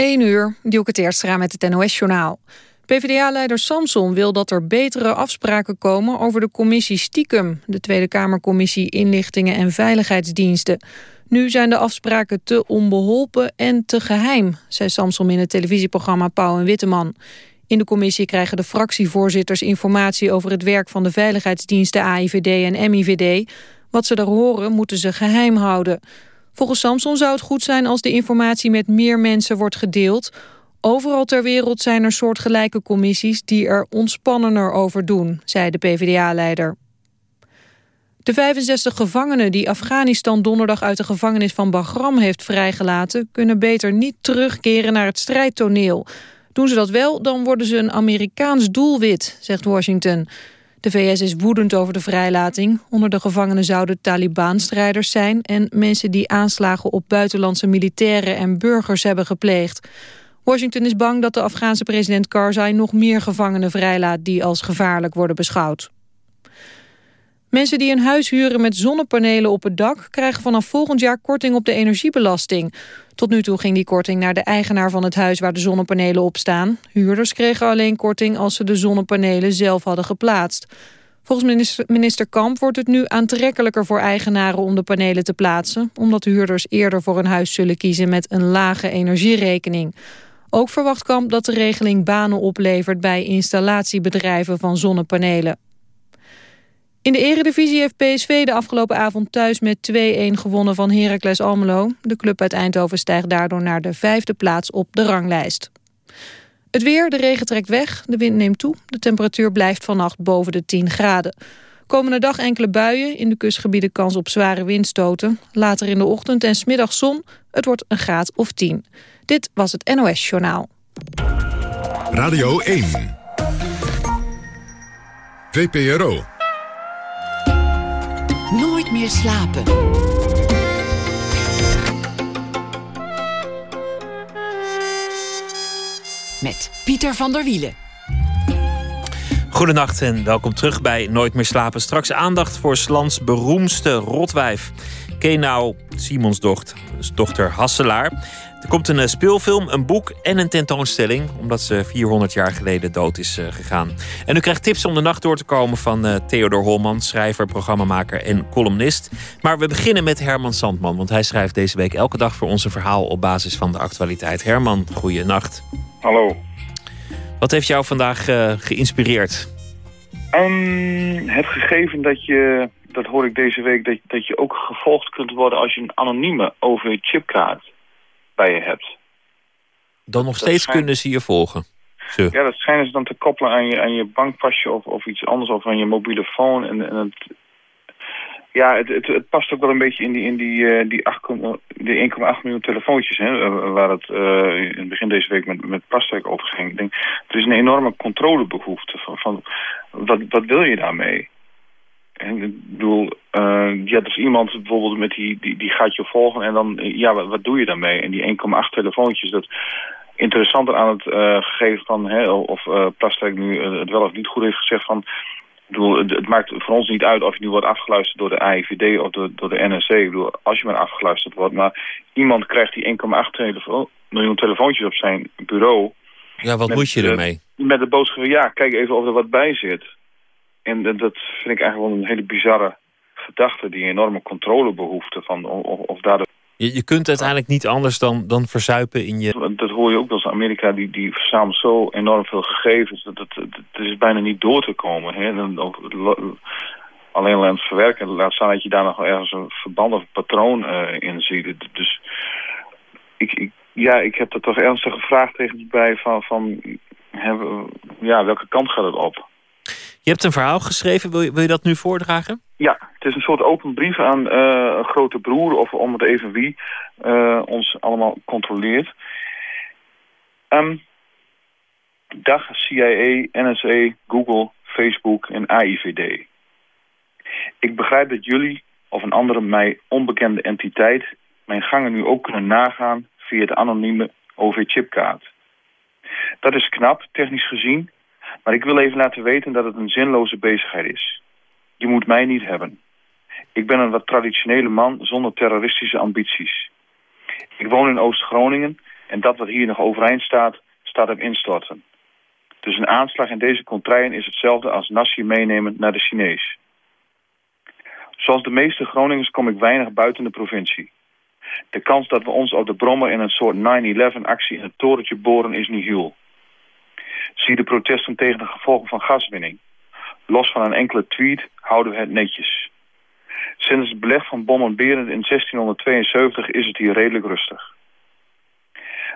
1 uur, Dielke Teerstra met het NOS-journaal. PvdA-leider Samson wil dat er betere afspraken komen over de commissie Stiekem... de Tweede Kamercommissie Inlichtingen en Veiligheidsdiensten. Nu zijn de afspraken te onbeholpen en te geheim... zei Samson in het televisieprogramma Pauw en Witteman. In de commissie krijgen de fractievoorzitters informatie... over het werk van de veiligheidsdiensten AIVD en MIVD. Wat ze daar horen moeten ze geheim houden... Volgens Samson zou het goed zijn als de informatie met meer mensen wordt gedeeld. Overal ter wereld zijn er soortgelijke commissies die er ontspannender over doen, zei de PvdA-leider. De 65 gevangenen die Afghanistan donderdag uit de gevangenis van Bagram heeft vrijgelaten... kunnen beter niet terugkeren naar het strijdtoneel. Doen ze dat wel, dan worden ze een Amerikaans doelwit, zegt Washington. De VS is woedend over de vrijlating. Onder de gevangenen zouden Taliban-strijders zijn... en mensen die aanslagen op buitenlandse militairen en burgers hebben gepleegd. Washington is bang dat de Afghaanse president Karzai... nog meer gevangenen vrijlaat die als gevaarlijk worden beschouwd. Mensen die een huis huren met zonnepanelen op het dak... krijgen vanaf volgend jaar korting op de energiebelasting. Tot nu toe ging die korting naar de eigenaar van het huis waar de zonnepanelen op staan. Huurders kregen alleen korting als ze de zonnepanelen zelf hadden geplaatst. Volgens minister, Kamp wordt het nu aantrekkelijker voor eigenaren om de panelen te plaatsen... omdat huurders eerder voor een huis zullen kiezen met een lage energierekening. Ook verwacht Kamp dat de regeling banen oplevert bij installatiebedrijven van zonnepanelen. In de eredivisie heeft PSV de afgelopen avond thuis met 2-1 gewonnen van Heracles Almelo. De club uit Eindhoven stijgt daardoor naar de vijfde plaats op de ranglijst. Het weer, de regen trekt weg, de wind neemt toe. De temperatuur blijft vannacht boven de 10 graden. Komende dag enkele buien, in de kustgebieden kans op zware windstoten. Later in de ochtend en smiddag zon, het wordt een graad of 10. Dit was het NOS Journaal. Radio 1 VPRO Nooit meer slapen. Met Pieter van der Wielen. Goedenacht en welkom terug bij Nooit meer slapen. Straks aandacht voor Slans beroemdste rotwijf. Kenau Simons dochter, dochter Hasselaar. Er komt een eh, speelfilm, een boek en een tentoonstelling... omdat ze 400 jaar geleden dood is eh, gegaan. En u krijgt tips om de nacht door te komen van uh, Theodor Holman... schrijver, programmamaker en columnist. Maar we beginnen met Herman Sandman... want hij schrijft deze week elke dag voor ons een verhaal... op basis van de actualiteit. Herman, goeie nacht. Hallo. Wat heeft jou vandaag geïnspireerd? Um, het gegeven dat je, dat hoor ik deze week... Dat, dat je ook gevolgd kunt worden als je een anonieme OV-chipkaart bij je hebt. Dan nog steeds kunnen ze je volgen? Zo. Ja, dat schijnen ze dan te koppelen aan je, aan je bankpasje of, of iets anders, of aan je mobiele phone. En, en het, ja, het, het, het, past ook wel een beetje in die, in die, uh, die, die 1,8 miljoen telefoontjes, hè, eh, waar het uh, in het begin deze week met, met Pastek over ging. Ik denk, er is een enorme controlebehoefte van, van wat, wat wil je daarmee? En ik bedoel, uh, ja, dus iemand bijvoorbeeld met die, die, die gaat je volgen en dan, ja, wat, wat doe je daarmee? En die 1,8 telefoontjes, dat interessanter aan het uh, gegeven van, hè, of uh, nu het wel of niet goed heeft gezegd van, ik bedoel, het, het, maakt voor ons niet uit of je nu wordt afgeluisterd door de AIVD of door, door de NRC. Ik bedoel, als je maar afgeluisterd wordt, maar iemand krijgt die 1,8 telefo miljoen telefoontjes op zijn bureau. Ja, wat moet je ermee? Met de boodschap, ja, kijk even of er wat bij zit. En dat vind ik eigenlijk wel een hele bizarre gedachte, die enorme controlebehoefte van of, of daar... De... Je, je kunt uiteindelijk niet anders dan, dan verzuipen in je... Dat hoor je ook als Amerika, die, die verzamelt zo enorm veel gegevens. Dat het, het is bijna niet door te komen. Hè? Dan, alleen aan het verwerken, laat staan dat je daar nog ergens een verband of patroon uh, in ziet. Dus ik, ik, ja, ik heb er toch ernstige vraagtekens bij van, van hebben, ja, welke kant gaat het op? Je hebt een verhaal geschreven, wil je, wil je dat nu voordragen? Ja, het is een soort open brief aan uh, grote broer... of om het even wie uh, ons allemaal controleert. Um, dag CIA, NSA, Google, Facebook en AIVD. Ik begrijp dat jullie of een andere mij onbekende entiteit... mijn gangen nu ook kunnen nagaan via de anonieme OV-chipkaart. Dat is knap, technisch gezien... Maar ik wil even laten weten dat het een zinloze bezigheid is. Je moet mij niet hebben. Ik ben een wat traditionele man zonder terroristische ambities. Ik woon in Oost-Groningen En dat wat hier nog overeind staat, staat op instorten. Dus een aanslag in deze contraien is hetzelfde als nasi meenemen naar de Chinees. Zoals de meeste Groningers kom ik weinig buiten de provincie. De kans dat we ons op de brommer in een soort 9-11 actie in het torentje boren is niet heel. Zie de protesten tegen de gevolgen van gaswinning. Los van een enkele tweet houden we het netjes. Sinds het beleg van Bommenberend in 1672 is het hier redelijk rustig.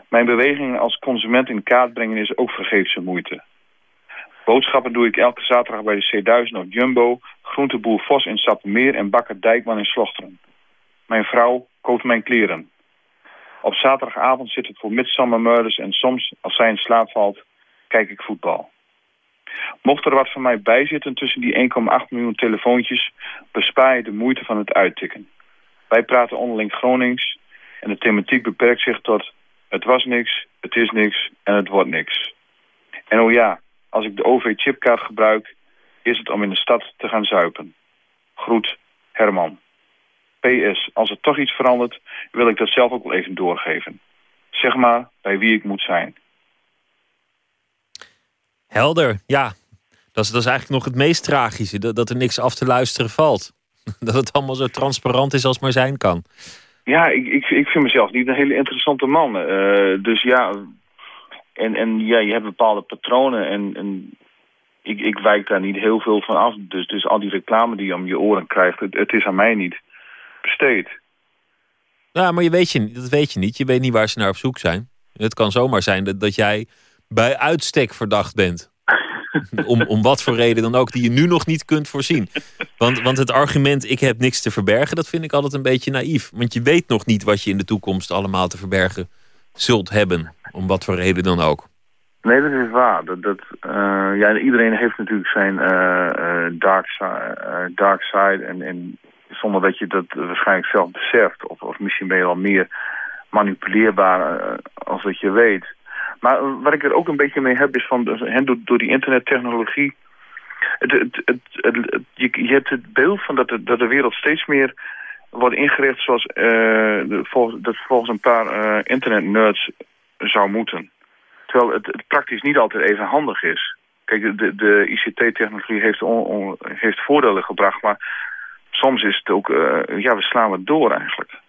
Mijn bewegingen als consument in kaart brengen is ook vergeefse moeite. Boodschappen doe ik elke zaterdag bij de C1000 of Jumbo, groenteboer Vos in Sappemeer en bakker Dijkman in Slochteren. Mijn vrouw koopt mijn kleren. Op zaterdagavond zit ik voor Midsummer Murders en soms, als zij in slaap valt, kijk ik voetbal. Mocht er wat van mij bijzitten tussen die 1,8 miljoen telefoontjes, bespaar je de moeite van het uittikken. Wij praten onderling Gronings en de thematiek beperkt zich tot het was niks, het is niks en het wordt niks. En oh ja, als ik de OV-chipkaart gebruik, is het om in de stad te gaan zuipen. Groet, Herman. PS, als er toch iets verandert, wil ik dat zelf ook wel even doorgeven. Zeg maar bij wie ik moet zijn. Helder, ja. Dat is, dat is eigenlijk nog het meest tragische. Dat, dat er niks af te luisteren valt. Dat het allemaal zo transparant is als maar zijn kan. Ja, ik, ik, ik vind mezelf niet een hele interessante man. Uh, dus ja, en, en ja, je hebt bepaalde patronen en, en ik, ik wijk daar niet heel veel van af. Dus, dus al die reclame die je om je oren krijgt, het, het is aan mij niet besteed. Ja, maar je weet je, dat weet je niet. Je weet niet waar ze naar op zoek zijn. Het kan zomaar zijn dat, dat jij bij uitstek verdacht bent. om, om wat voor reden dan ook, die je nu nog niet kunt voorzien. Want, want het argument, ik heb niks te verbergen, dat vind ik altijd een beetje naïef. Want je weet nog niet wat je in de toekomst allemaal te verbergen zult hebben. Om wat voor reden dan ook. Nee, dat is waar. Dat, dat, uh, ja, iedereen heeft natuurlijk zijn uh, dark, side, dark side. En, en zonder dat je dat waarschijnlijk zelf beseft. Of, of misschien ben je wel meer manipuleerbaar als dat je weet. Maar wat ik er ook een beetje mee heb is van door, door die internettechnologie. Het, het, het, je, hebt het beeld van dat de, dat de wereld steeds meer wordt ingericht zoals uh, volgens, dat volgens een paar uh, internetnerds zou moeten. Terwijl het, praktisch niet altijd even handig is. Kijk, de, de ICT-technologie heeft, heeft voordelen gebracht, maar soms is het ook, ja, we slaan het door eigenlijk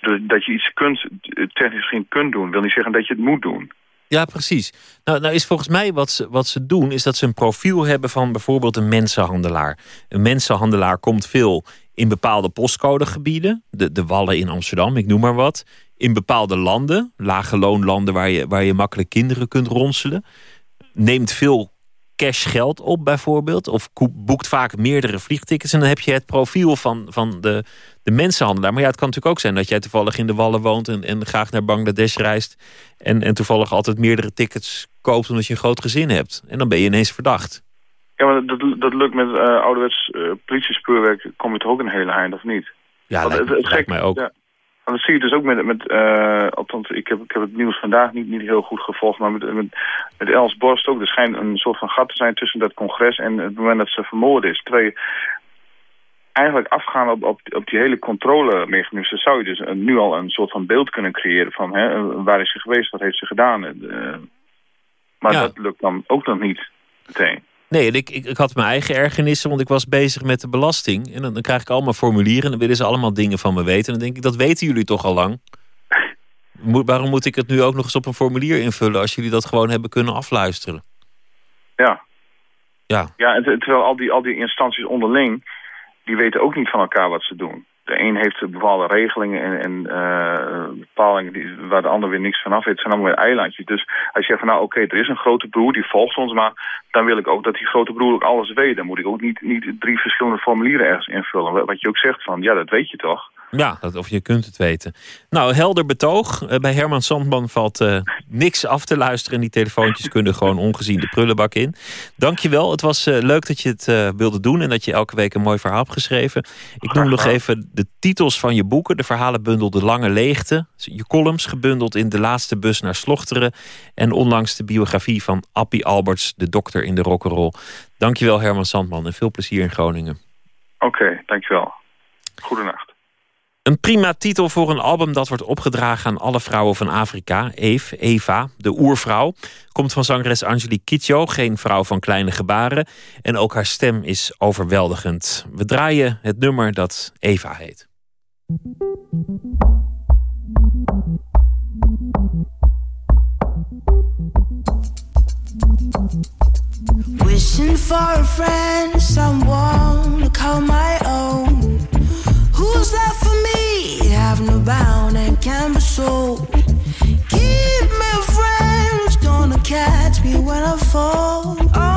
dat je iets kunt, technisch gezien kunt doen, wil niet zeggen dat je het moet doen. Ja, precies. Nou, nou is volgens mij wat ze, wat ze doen, is dat ze een profiel hebben van bijvoorbeeld een mensenhandelaar. Een mensenhandelaar komt veel in bepaalde postcodegebieden, de, de Wallen in Amsterdam, ik noem maar wat. In bepaalde landen, lage loonlanden waar je, waar je makkelijk kinderen kunt ronselen. Neemt veel cash geld op bijvoorbeeld. Of boekt vaak meerdere vliegtickets. En dan heb je het profiel van, van de, de mensenhandelaar. Maar ja, het kan natuurlijk ook zijn dat jij toevallig in de Wallen woont... en, en graag naar Bangladesh reist... En, en toevallig altijd meerdere tickets koopt omdat je een groot gezin hebt. En dan ben je ineens verdacht. Ja, maar dat, dat lukt met uh, ouderwets uh, politiespeurwerk... kom je toch ook een hele eind, of niet? Ja, lijkt, het, het, mij ook. Ja. En dat zie je dus ook met, met uh, althans, ik heb, ik heb het nieuws vandaag niet, niet heel goed gevolgd, maar met, met, met Els Borst ook. Er schijnt een soort van gat te zijn tussen dat congres en het moment dat ze vermoord is. Terwijl je eigenlijk afgaan op, op, op die hele controlemechanismen, zou je dus nu al een soort van beeld kunnen creëren van hè, waar is ze geweest, wat heeft ze gedaan. Uh, maar dat lukt dan ook nog niet meteen. Nee, ik, ik, ik, had mijn eigen ergernissen, want ik was bezig met de belasting. En dan, dan, krijg ik allemaal formulieren en dan willen ze allemaal dingen van me weten. En dan denk ik, dat weten jullie toch al lang? waarom moet ik het nu ook nog eens op een formulier invullen... als jullie dat gewoon hebben kunnen afluisteren? Ja. Ja, ja en terwijl al die, al die instanties onderling... die weten ook niet van elkaar wat ze doen de een heeft bepaalde regelingen en, en uh, bepalingen die, waar de ander weer niks van af weet. Het zijn allemaal weer eilandjes. Dus als je zegt van nou oké, er is een grote broer die volgt ons, maar dan wil ik ook dat die grote broer ook alles weet. Dan moet ik ook niet, niet drie verschillende formulieren ergens invullen. Wat je ook zegt van ja, dat weet je toch. Ja, dat, of je kunt het weten. Nou, helder betoog. Eh, bij Herman Sandman valt uh, niks af te luisteren. Die telefoontjes kunnen gewoon ongezien de prullenbak in. Dankjewel. Het was uh, leuk dat je het wilde doen en dat je elke week een mooi verhaal hebt geschreven. Ik noem nog even de titels van je boeken. De verhalenbundel De Lange Leegte. Je columns gebundeld in De Laatste Bus naar Slochteren. En onlangs de biografie van Appie Alberts, de dokter in de rock'n'roll. Dankjewel Herman Sandman en veel plezier in Groningen. Oké, okay, dankjewel. Goedenacht. Een prima titel voor een album dat wordt opgedragen aan alle vrouwen van Afrika. Eve, Eva, de oervrouw, komt van zangeres Angelique Kidjo, geen vrouw van kleine gebaren. En ook haar stem is overweldigend. We draaien het nummer dat Eva heet. Wishing for a friend, someone to call my own. Who's there for me? Have no bound and can be sold. Give me a friend who's gonna catch me when I fall. Oh,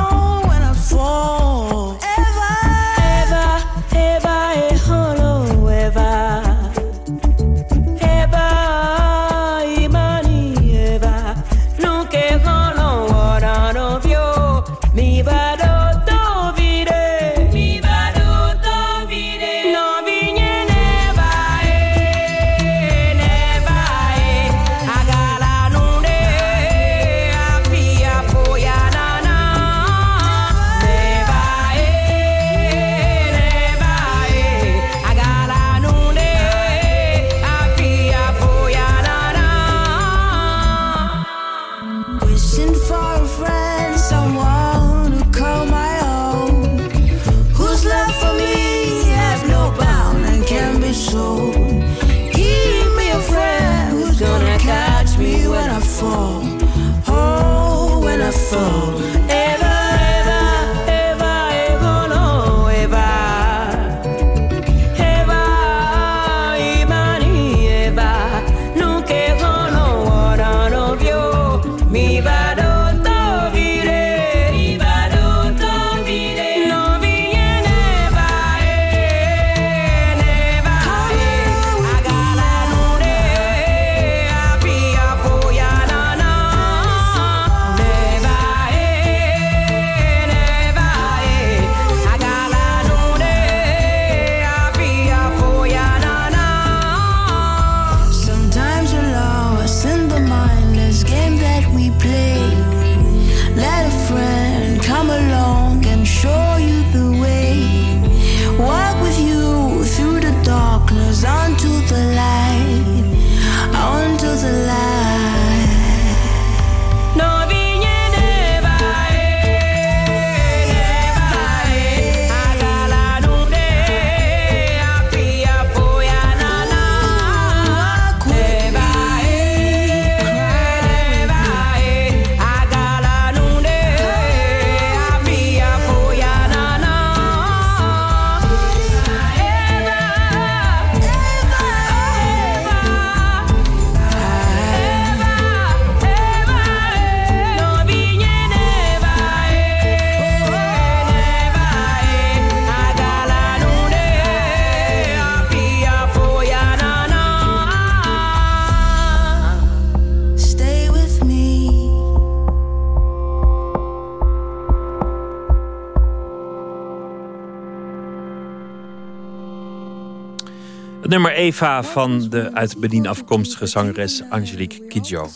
nummer Eva van de uit Benin afkomstige zangeres Angelique Kidjo.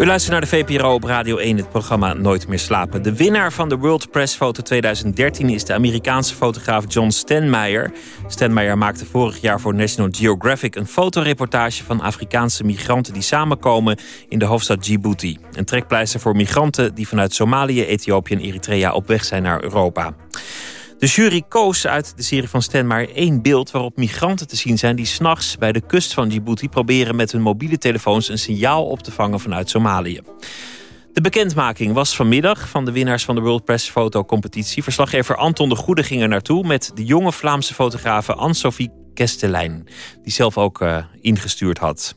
U luistert naar de VPRO op Radio 1, het programma Nooit meer slapen. De winnaar van de World Press Foto 2013 is de Amerikaanse fotograaf John Stenmeyer. Stenmeyer maakte vorig jaar voor National Geographic een fotoreportage van Afrikaanse migranten die samenkomen in de hoofdstad Djibouti. Een trekpleister voor migranten die vanuit Somalië, Ethiopië en Eritrea op weg zijn naar Europa. De jury koos uit de serie van Stan maar één beeld waarop migranten te zien zijn die s'nachts bij de kust van Djibouti proberen met hun mobiele telefoons een signaal op te vangen vanuit Somalië. De bekendmaking was vanmiddag van de winnaars van de World Press Foto Competitie. Verslaggever Anton de Goede ging er naartoe met de jonge Vlaamse fotografe Anne-Sophie Kestelijn, die zelf ook uh, ingestuurd had.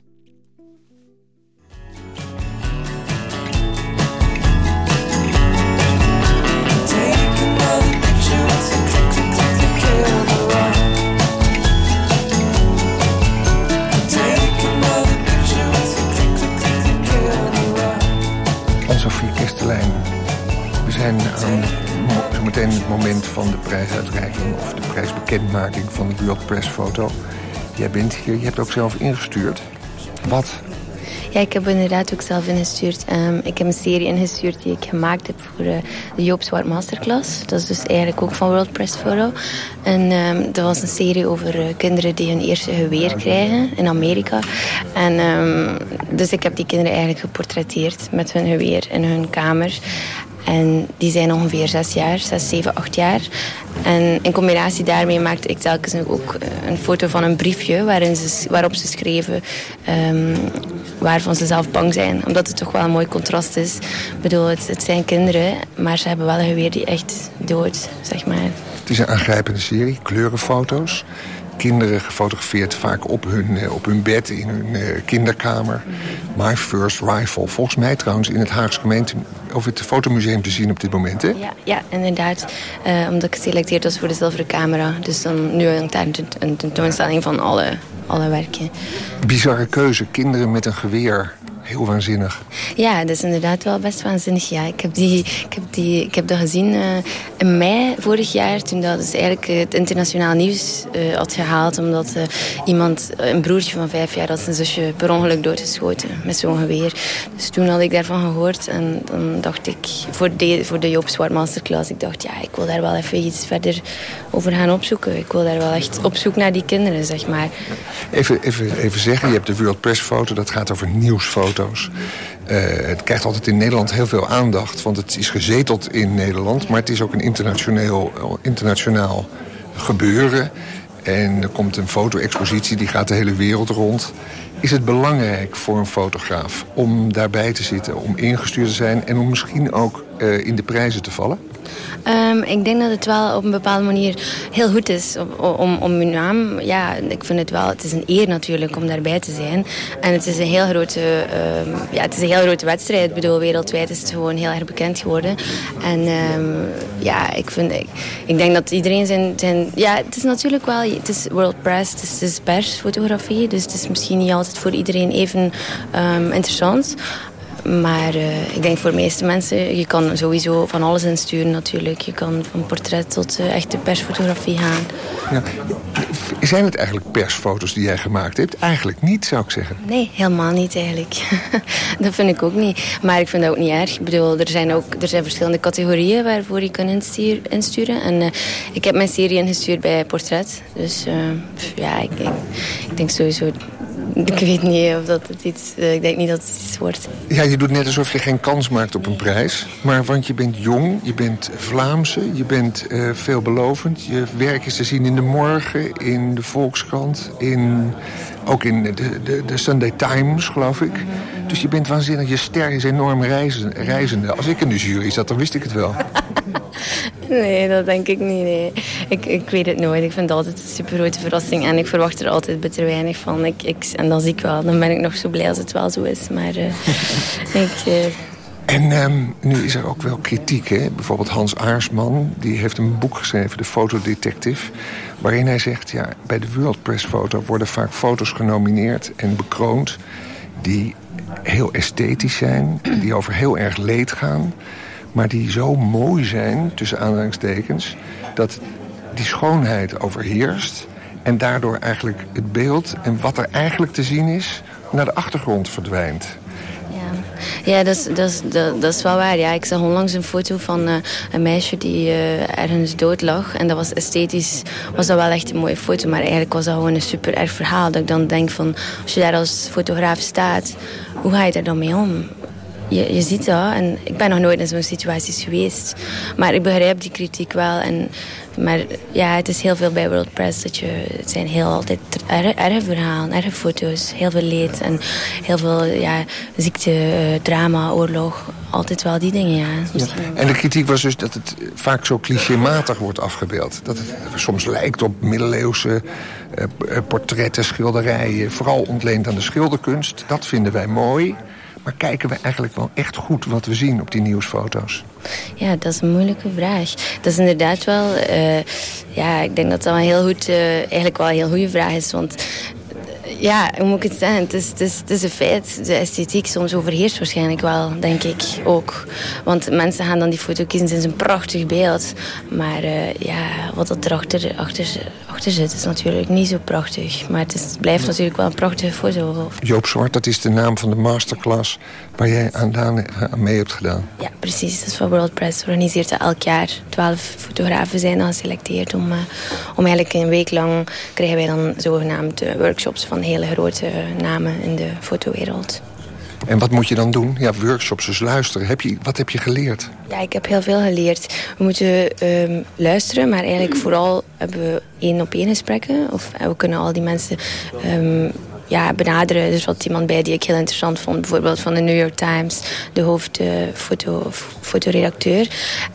Zijn aan meteen het moment van de prijsuitreiking... of de prijsbekendmaking van de World Press Foto. Jij bent hier, je hebt ook zelf ingestuurd. Wat Ja, ik heb inderdaad ook zelf ingestuurd. Um, ik heb een serie ingestuurd die ik gemaakt heb voor uh, de Joop Zwart Masterclass. Dat is dus eigenlijk ook van World Press Photo. En um, dat was een serie over uh, kinderen die hun eerste geweer krijgen in Amerika. En um, dus ik heb die kinderen eigenlijk geportretteerd met hun geweer in hun kamer. En die zijn ongeveer zes jaar, zes, zeven, acht jaar. En in combinatie daarmee maakte ik telkens ook een foto van een briefje... Waarin ze, waarop ze schreven um, waarvan ze zelf bang zijn. Omdat het toch wel een mooi contrast is. Ik bedoel, het, het zijn kinderen, maar ze hebben wel een geweer die echt dood, zeg maar. Het is een aangrijpende serie, kleurenfoto's kinderen gefotografeerd, vaak op hun, eh, op hun bed, in hun uh, kinderkamer. My First Rifle. Volgens mij trouwens in het Haagse gemeente of het fotomuseum te zien op dit moment, hè? Ja, ja inderdaad. Uh, omdat ik geselecteerd was voor de zilveren camera. Dus dan nu hangt daar een tentoonstelling van alle, alle werken. Bizarre keuze, kinderen met een geweer heel waanzinnig. Ja, dat is inderdaad wel best waanzinnig. Ja. Ik, heb die, ik, heb die, ik heb dat gezien uh, in mei vorig jaar, toen dat dus eigenlijk het internationaal nieuws uh, had gehaald. Omdat uh, iemand, een broertje van vijf jaar, had zijn zusje per ongeluk doodgeschoten met zo'n geweer. Dus toen had ik daarvan gehoord en dan dacht ik, voor de, voor de Joop Zwart Masterclass, ik dacht, ja, ik wil daar wel even iets verder over gaan opzoeken. Ik wil daar wel echt op zoek naar die kinderen, zeg maar. Even, even, even zeggen, je hebt de World Press foto, dat gaat over nieuwsfoto's. Uh, het krijgt altijd in Nederland heel veel aandacht, want het is gezeteld in Nederland. Maar het is ook een internationeel, internationaal gebeuren. En er komt een foto-expositie, die gaat de hele wereld rond. Is het belangrijk voor een fotograaf om daarbij te zitten, om ingestuurd te zijn... en om misschien ook uh, in de prijzen te vallen? Um, ik denk dat het wel op een bepaalde manier heel goed is om, om, uw naam... Ja, ik vind het wel... Het is een eer natuurlijk om daarbij te zijn. En het is een heel grote, um, ja, het is een heel grote wedstrijd. Ik bedoel, wereldwijd is het gewoon heel erg bekend geworden. En um, ja, ik, vind, ik, ik denk dat iedereen zijn, zijn... Ja, het is natuurlijk wel... Het is world press, het is, het is persfotografie. Dus het is misschien niet altijd voor iedereen even interessant. Maar uh, ik denk voor de meeste mensen, je kan sowieso van alles insturen natuurlijk. Je kan van portret tot uh, echte persfotografie gaan. Ja. Zijn het eigenlijk persfoto's die jij gemaakt hebt? Eigenlijk niet, zou ik zeggen. Nee, helemaal niet eigenlijk. dat vind ik ook niet. Maar ik vind dat ook niet erg. Ik bedoel, er zijn ook er zijn verschillende categorieën waarvoor je kan insturen. En uh, ik heb mijn serie ingestuurd bij portret. Dus ja, ik, ik, ik denk sowieso ik weet niet of dat het iets... Uh, ik denk niet dat het iets wordt. Ja, je doet net alsof je geen kans maakt op een prijs. Maar want je bent jong, je bent Vlaamse, je bent uh, veelbelovend. Je werk is te zien in de Morgen, in de Volkskrant... In, ook in de, de, de Sunday Times, geloof ik. Dus je bent waanzinnig. Je ster is enorm reizen, reizende. Als ik in de jury zat, dan wist ik het wel. Nee, dat denk ik niet. Nee. Ik, ik weet het nooit. Ik vind het altijd een super grote verrassing. En ik verwacht er altijd bitter weinig van. Ik, ik, en dan zie ik wel. Dan ben ik nog zo blij als het wel zo is. Maar uh, ik... Uh... En um, nu is er ook wel kritiek. Hè? Bijvoorbeeld Hans Aarsman, die heeft een boek geschreven, De Fotodetective. Waarin hij zegt, ja, bij de World Press Foto worden vaak foto's genomineerd en bekroond... die heel esthetisch zijn, die over heel erg leed gaan maar die zo mooi zijn, tussen aanhalingstekens... dat die schoonheid overheerst en daardoor eigenlijk het beeld... en wat er eigenlijk te zien is, naar de achtergrond verdwijnt. Ja, dat is, dat, is, dat, is wel waar. Ja, ik zag onlangs een foto van uh, een meisje die uh, ergens dood lag. En dat was esthetisch was dat wel echt een mooie foto. Maar eigenlijk was dat gewoon een super erg verhaal. Dat ik dan denk van, als je daar als fotograaf staat... hoe ga je daar dan mee om? je, je ziet dat. En ik ben nog nooit in zo'n situatie geweest. Maar ik begrijp die kritiek wel. En, maar ja, het is heel veel bij World Press. Dat je, het zijn heel altijd erge, verhalen, erge foto's. Heel veel leed en heel veel ja, ziekte, eh, drama, oorlog. Altijd wel die dingen, ja. ja. En de kritiek was dus dat het vaak zo clichématig wordt afgebeeld. Dat het soms lijkt op middeleeuwse uh, portretten, schilderijen. Vooral ontleend aan de schilderkunst. Dat vinden wij mooi. Maar kijken we eigenlijk wel echt goed wat we zien op die nieuwsfoto's? Ja, dat is een moeilijke vraag. Dat is inderdaad wel... Uh, ja, ik denk dat dat een heel goed, uh, eigenlijk wel een heel goede vraag is. Want ja, hoe moet ik het zeggen? Het is, het, is, het is een feit. De esthetiek soms overheerst waarschijnlijk wel, denk ik ook. Want mensen gaan dan die foto kiezen. Het is een prachtig beeld. Maar uh, ja, wat dat erachter achter, achter zit, is natuurlijk niet zo prachtig. Maar het, is, blijft natuurlijk wel een prachtige foto. Joop Zwart, dat is de naam van de masterclass waar jij aan, aan mee hebt gedaan. Ja, precies. Dat is van World Press. Organiseert elk jaar. Twaalf fotografen zijn dan geselecteerd. Om, uh, om eigenlijk een week lang krijgen wij dan zogenaamd workshops van hele grote namen in de fotowereld. En wat moet je dan doen? Ja, workshops, dus luisteren. Heb je, wat heb je geleerd? Ja, ik heb heel veel geleerd. We moeten um, luisteren, maar eigenlijk vooral hebben we één op één gesprekken. Of we kunnen al die mensen um, ja, benaderen. Er zat iemand bij die ik heel interessant vond. Bijvoorbeeld van de New York Times, de hoofdfotoredacteur. Uh, fotoredacteur.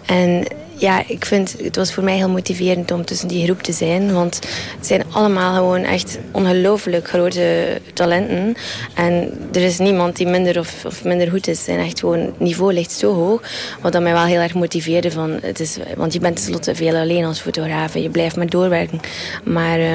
en ja, ik vind, het was voor mij heel motiverend om tussen die groep te zijn. Want het zijn allemaal gewoon echt ongelooflijk grote talenten. En er is niemand die minder of, of minder goed is. En echt gewoon, het niveau ligt zo hoog. Wat dat mij wel heel erg motiveerde. Van, het is, want je bent tenslotte veel alleen als fotograaf. Je blijft maar doorwerken. Maar uh,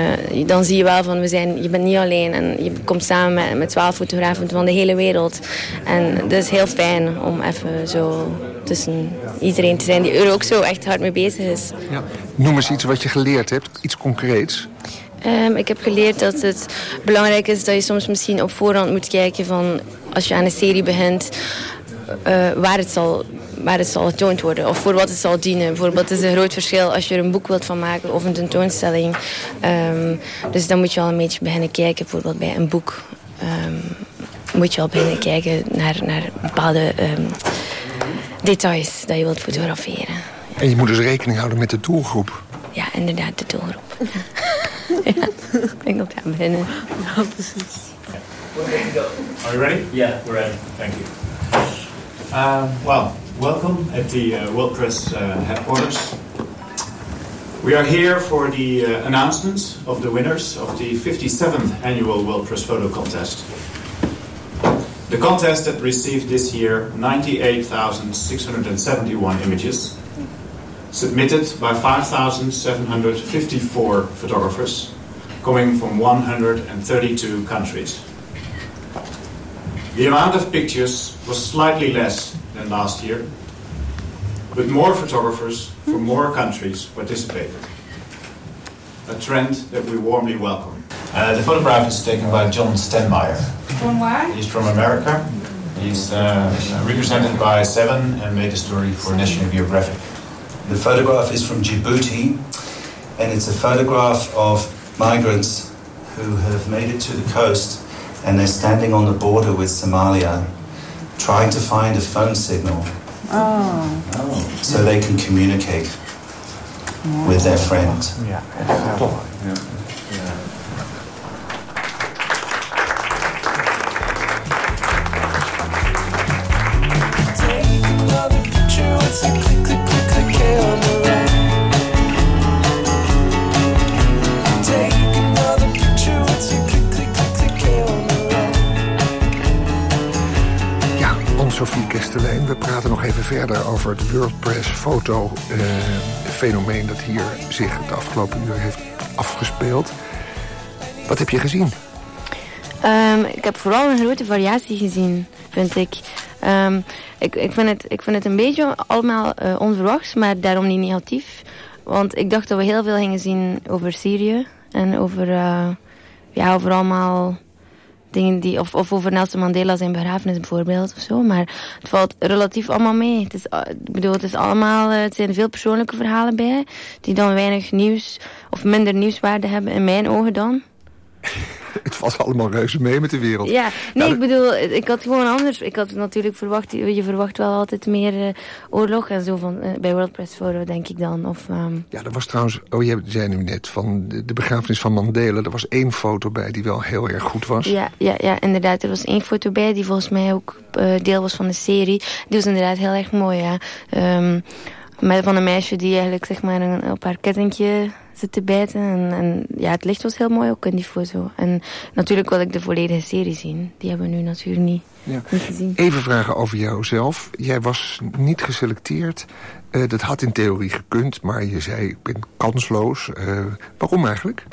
dan zie je wel van, we zijn, je bent niet alleen. En je komt samen met, met twaalf fotografen van de hele wereld. En dat is heel fijn om even zo tussen iedereen te zijn die er ook zo echt hard mee bezig is. Ja. Noem eens iets wat je geleerd hebt, iets concreets. Um, ik heb geleerd dat het belangrijk is dat je soms misschien op voorhand moet kijken van als je aan een serie begint, uh, waar, het zal, waar het zal getoond worden of voor wat het zal dienen. Bijvoorbeeld, het is een groot verschil als je er een boek wilt van maken of een tentoonstelling. Um, dus dan moet je al een beetje beginnen kijken, bijvoorbeeld bij een boek. Um, moet je al beginnen kijken naar, naar bepaalde details dat je wilt fotograferen. En je moet dus rekening houden met de doelgroep. Ja, inderdaad, de doelgroep. ja, ik denk dat we beginnen. Ja, precies. Are you ready? Yeah, we're ready. Thank you. Um, well, welcome at the uh, World Press uh, headquarters. We are here for the uh, announcement of the winners of the 57th annual World Press Photo Contest. The contest that received this year 98,671 images, submitted by 5,754 photographers, coming from 132 countries. The amount of pictures was slightly less than last year, but more photographers from more countries participated. A trend that we warmly welcome. Uh, the photograph is taken by John Stenmeyer. From where? He's from America. He's uh, represented by Seven and made a story for National Geographic. The photograph is from Djibouti, and it's a photograph of migrants who have made it to the coast and they're standing on the border with Somalia trying to find a phone signal oh. oh. so they can communicate with their friends. Yeah. Verder over het WordPress foto eh, dat hier zich het afgelopen uur heeft afgespeeld. Wat heb je gezien? Um, ik heb vooral een grote variatie gezien, vind ik. Um, ik, ik, vind het, ik vind het een beetje allemaal uh, onverwachts, maar daarom niet negatief. Want ik dacht dat we heel veel gingen zien over Syrië. En over, uh, ja, over allemaal dingen die... Of, of over Nelson Mandela zijn begrafenis bijvoorbeeld of zo. Maar het valt relatief allemaal mee. Het is, ik bedoel, het, is allemaal, het zijn veel persoonlijke verhalen bij. Die dan weinig nieuws of minder nieuwswaarde hebben in mijn ogen dan. het valt allemaal reuze mee met de wereld. Ja, nee, ik bedoel, ik had gewoon anders. Ik had natuurlijk verwacht, je verwacht wel altijd meer uh, oorlog en zo van, uh, bij World Press Photo, denk ik dan. Of, um... Ja, er was trouwens, oh je zei nu net, van de, de, begrafenis van Mandela. Er was één foto bij die wel heel erg goed was. Ja, ja, ja inderdaad. Er was één foto bij die volgens mij ook uh, deel was van de serie. Die was inderdaad heel erg mooi, ja. Um, met van een meisje die eigenlijk zeg maar een, op haar kettingje zit te bijten. En, en, ja, het licht was heel mooi ook in die foto. En natuurlijk wil ik de volledige serie zien. Die hebben we nu natuurlijk niet. Ja. niet gezien. Even vragen over jouzelf. Jij was niet geselecteerd. Eh, dat had in theorie gekund, maar je zei ik ben kansloos. Eh, waarom eigenlijk?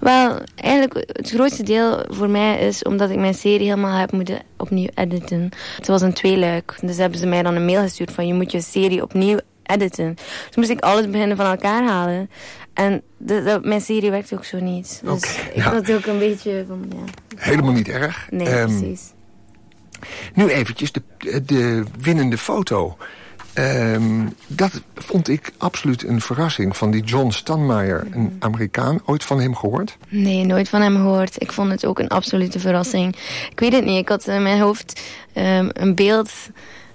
Wel, eigenlijk het grootste deel voor mij is omdat ik mijn serie helemaal heb moeten opnieuw editen. Het was een tweeluik, dus hebben ze mij dan een mail gestuurd van je moet je serie opnieuw editen. Dus moest ik alles beginnen van elkaar halen. En de, de- mijn serie werkt ook zo niet. Dus ik ja. had ook een beetje van, ja. Helemaal niet erg. Nee, Ehm, precies. Nu eventjes de, de winnende foto. Ehm, dat vond ik absoluut een verrassing van die John Stanmeyer, Mhm. een Amerikaan. Ooit van hem gehoord? Nee, nooit van hem gehoord. Ik vond het ook een absolute verrassing. Ik weet het niet. Ik had in mijn hoofd ehm, een beeld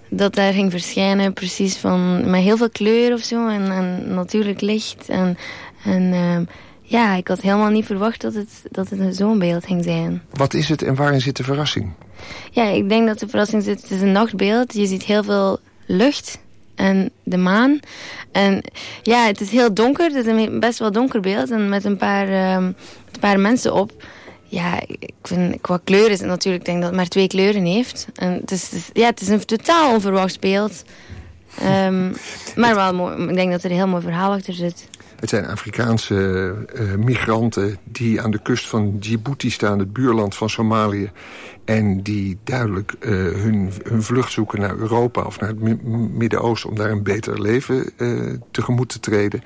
dat daar ging verschijnen. Precies van met heel veel kleur of zo. En, en natuurlijk licht. En, en ehm, ja, ik had helemaal niet verwacht dat het, dat het zo'n beeld ging zijn. Wat is het en waarin zit de verrassing? Ja, ik denk dat de verrassing zit. Het is een nachtbeeld. Je ziet heel veel lucht en de maan. En ja, het is heel donker. Het is een best wel donker beeld. En met een paar, ehm, een paar mensen op. Ja, ik vind qua kleur is het natuurlijk, ik denk dat het maar twee kleuren heeft. En het is, ja, het is een totaal onverwachts beeld. Ehm, maar wel mooi. Ik denk dat er een heel mooi verhaal achter zit. Het zijn Afrikaanse eh, migranten die aan de kust van Djibouti staan, het buurland van Somalië. En die duidelijk eh, hun, hun vlucht zoeken naar Europa of naar het Mi- Midden-Oosten... om daar een beter leven eh, tegemoet te treden.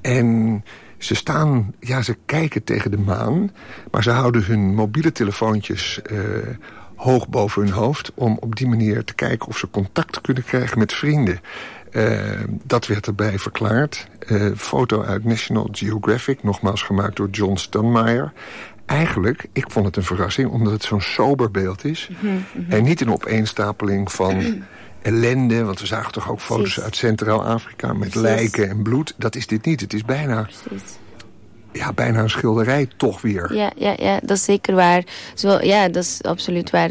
En ze staan, ja, ze kijken tegen de maan... maar ze houden hun mobiele telefoontjes hoog boven hun hoofd... om op die manier te kijken of ze contact kunnen krijgen met vrienden... Eh, dat werd erbij verklaard. Eh, foto uit National Geographic, nogmaals gemaakt door John Stanmeyer. Eigenlijk, ik vond het een verrassing, omdat het zo'n sober beeld is. En niet een opeenstapeling van ellende. Want we zagen toch ook foto's Precies. uit Centraal-Afrika met Precies. lijken en bloed. Dat is dit niet. Het is bijna, ja, bijna een schilderij toch weer. Ja, ja, ja, dat is zeker waar. Zo, ja, dat is absoluut waar.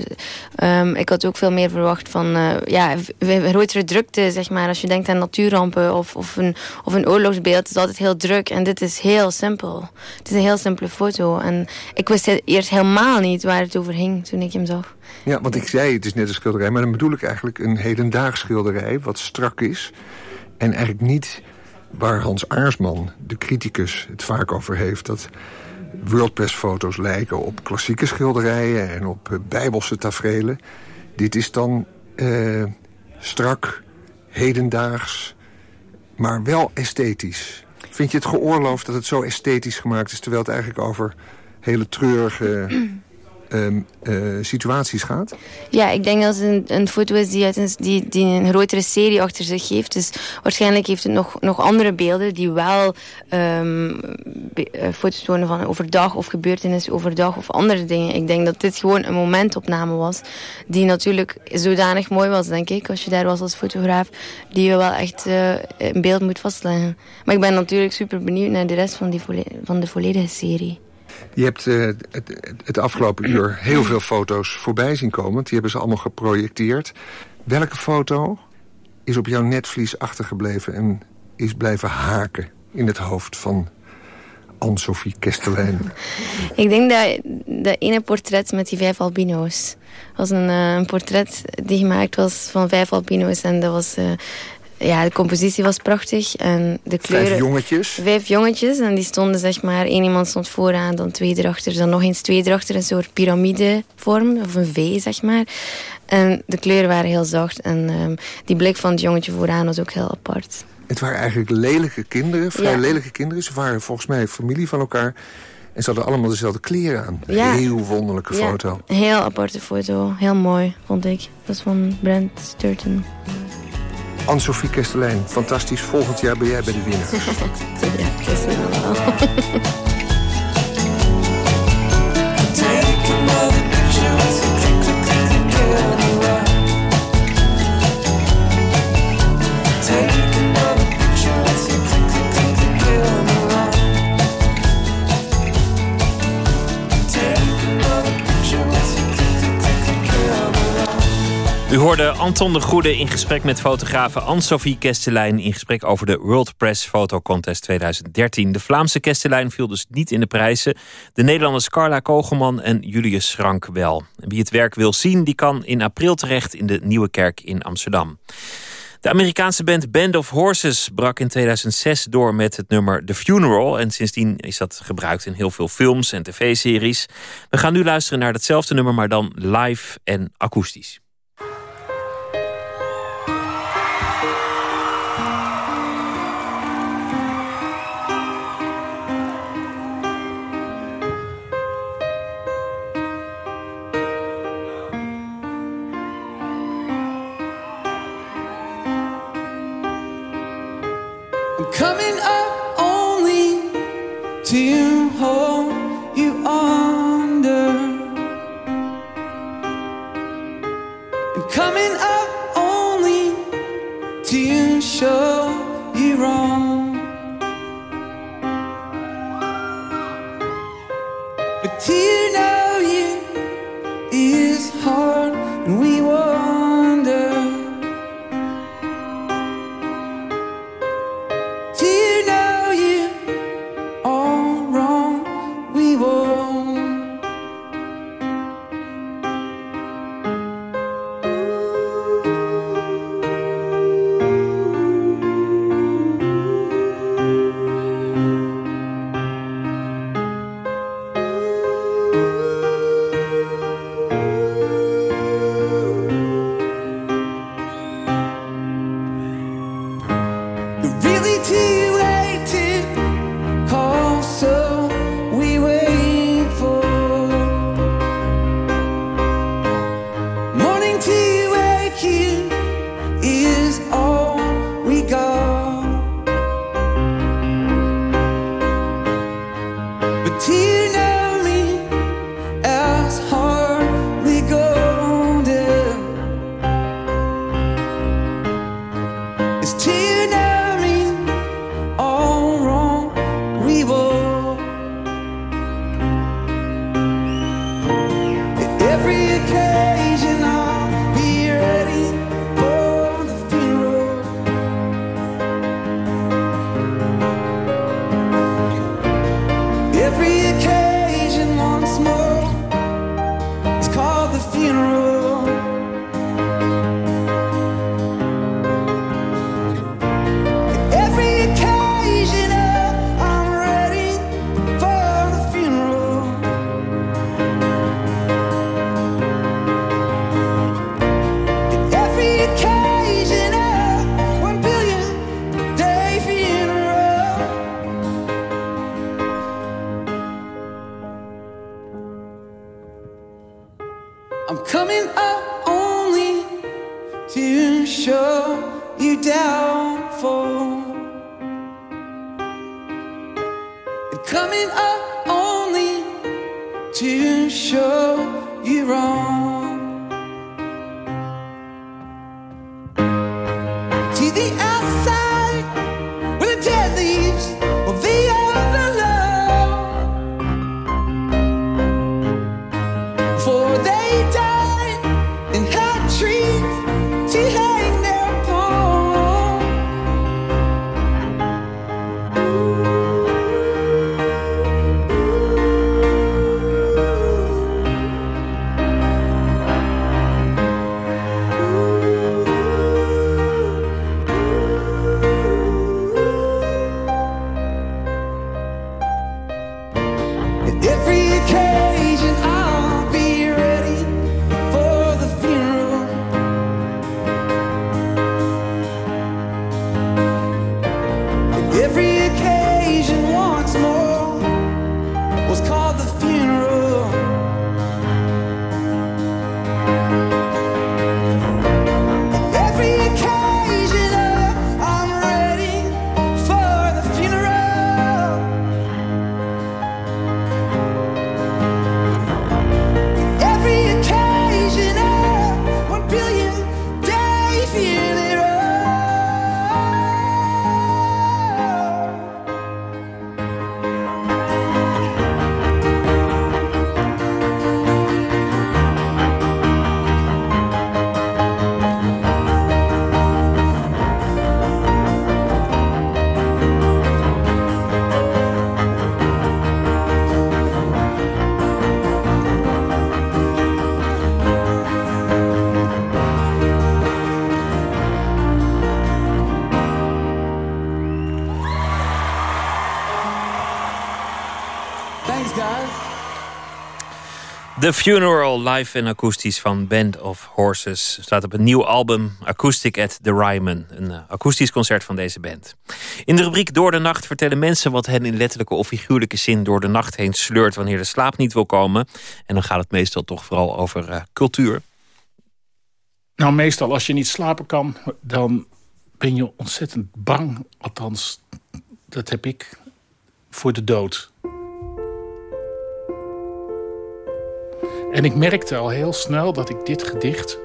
Ehm, ik had ook veel meer verwacht van eh, ja, grotere drukte, zeg maar. Als je denkt aan natuurrampen of, of, een, of een oorlogsbeeld, het is altijd heel druk. En dit is heel simpel. Het is een heel simpele foto. En ik wist eerst helemaal niet waar het over ging toen ik hem zag. Ja, want ik zei het is net een schilderij, maar dan bedoel ik eigenlijk een hedendaags schilderij, wat strak is. En eigenlijk niet waar Hans Aarsman, de criticus, het vaak over heeft... dat WordPress-foto's lijken op klassieke schilderijen en op eh, bijbelse tafereelen. Dit is dan eh, strak, hedendaags, maar wel esthetisch. Vind je het geoorloofd dat het zo esthetisch gemaakt is... terwijl het eigenlijk over hele treurige ehm, eh, situaties gaat? Ja, ik denk dat het een, een foto is die, een, die, die een grotere serie achter zich heeft. Dus waarschijnlijk heeft het nog, nog andere beelden die wel ehm, eh, foto's tonen van overdag of gebeurtenissen overdag of andere dingen. Ik denk dat dit gewoon een momentopname was die natuurlijk zodanig mooi was, denk ik, als je daar was als fotograaf, die je wel echt eh, in beeld moet vastleggen. Maar ik ben natuurlijk super benieuwd naar de rest van, die van de volledige serie. Je hebt eh, het, het, afgelopen uur heel veel foto's voorbij zien komen. Die hebben ze allemaal geprojecteerd. Welke foto is op jouw netvlies achtergebleven... en is blijven haken in het hoofd van Anne-Sophie Kestelijn? Ik denk dat dat ene portret met die vijf albino's. was een, eh, een portret die gemaakt was van vijf albino's. En dat was... eh, ja, de compositie was prachtig. En de kleuren... Vijf jongetjes. Vijf jongetjes. En die stonden zeg maar... één iemand stond vooraan, dan twee erachter. Dan nog eens twee erachter. Een soort piramidevorm. Of een V, zeg maar. En de kleuren waren heel zacht. En ehm, die blik van het jongetje vooraan was ook heel apart. Het waren eigenlijk lelijke kinderen, vrij Ja. lelijke kinderen. Ze waren volgens mij familie van elkaar. En ze hadden allemaal dezelfde kleren aan. Ja. Heel wonderlijke Ja, foto. heel aparte foto. Heel mooi, vond ik. Dat is van Brent Sturton. Anne-Sophie Kestelijn, fantastisch. Volgend jaar ben jij bij de winnaar. Ja, U hoorde Anton de Goede in gesprek met fotografe Anne-Sophie Kestelijn... in gesprek over de World Press Photo Contest 2013. De Vlaamse Kestelijn viel dus niet in de prijzen. De Nederlanders Carla Kogelman en Julius Schrank wel. wie het werk wil zien, die kan in april terecht... in de Nieuwe Kerk in Amsterdam. De Amerikaanse band Band of Horses brak in 2006 door met het nummer The Funeral. En sindsdien is dat gebruikt in heel veel films en tv-series. We gaan nu luisteren naar datzelfde nummer, maar dan live en akoestisch. To hold you funeral. The Funeral, live en akoestisch van Band of Horses. Staat op een nieuw album, Acoustic at the Ryman. Een uh, akoestisch concert van deze band. In de rubriek Door de Nacht vertellen mensen wat hen in letterlijke of figuurlijke zin door de nacht heen sleurt wanneer de slaap niet wil komen. En dan gaat het meestal toch vooral over uh, cultuur. Nou, meestal als je niet slapen kan, dan ben je ontzettend bang. Althans, dat heb ik voor de dood. En ik merkte al heel snel dat ik dit gedicht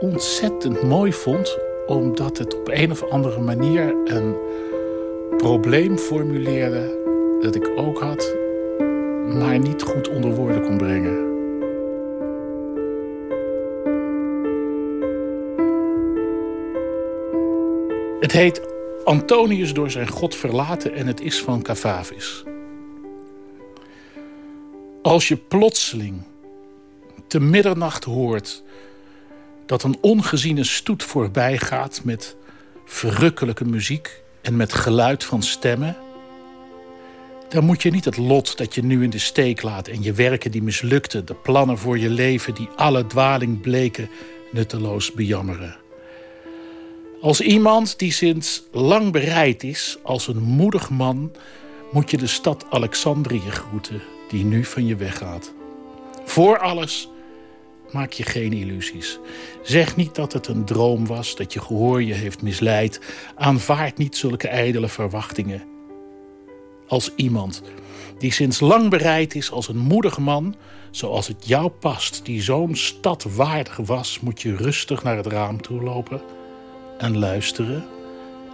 ontzettend mooi vond, omdat het op een of andere manier een probleem formuleerde dat ik ook had, maar niet goed onder woorden kon brengen. Het heet Antonius door zijn God verlaten en het is van Cavavis. Als je plotseling te middernacht hoort dat een ongeziene stoet voorbij gaat met verrukkelijke muziek en met geluid van stemmen, dan moet je niet het lot dat je nu in de steek laat en je werken die mislukten, de plannen voor je leven die alle dwaling bleken, nutteloos bejammeren. Als iemand die sinds lang bereid is, als een moedig man, moet je de stad Alexandrië groeten die nu van je weggaat. Voor alles maak je geen illusies. Zeg niet dat het een droom was, dat je gehoor je heeft misleid. Aanvaard niet zulke ijdele verwachtingen. Als iemand die sinds lang bereid is als een moedig man... zoals het jou past, die zo'n stad waardig was... moet je rustig naar het raam toe lopen en luisteren...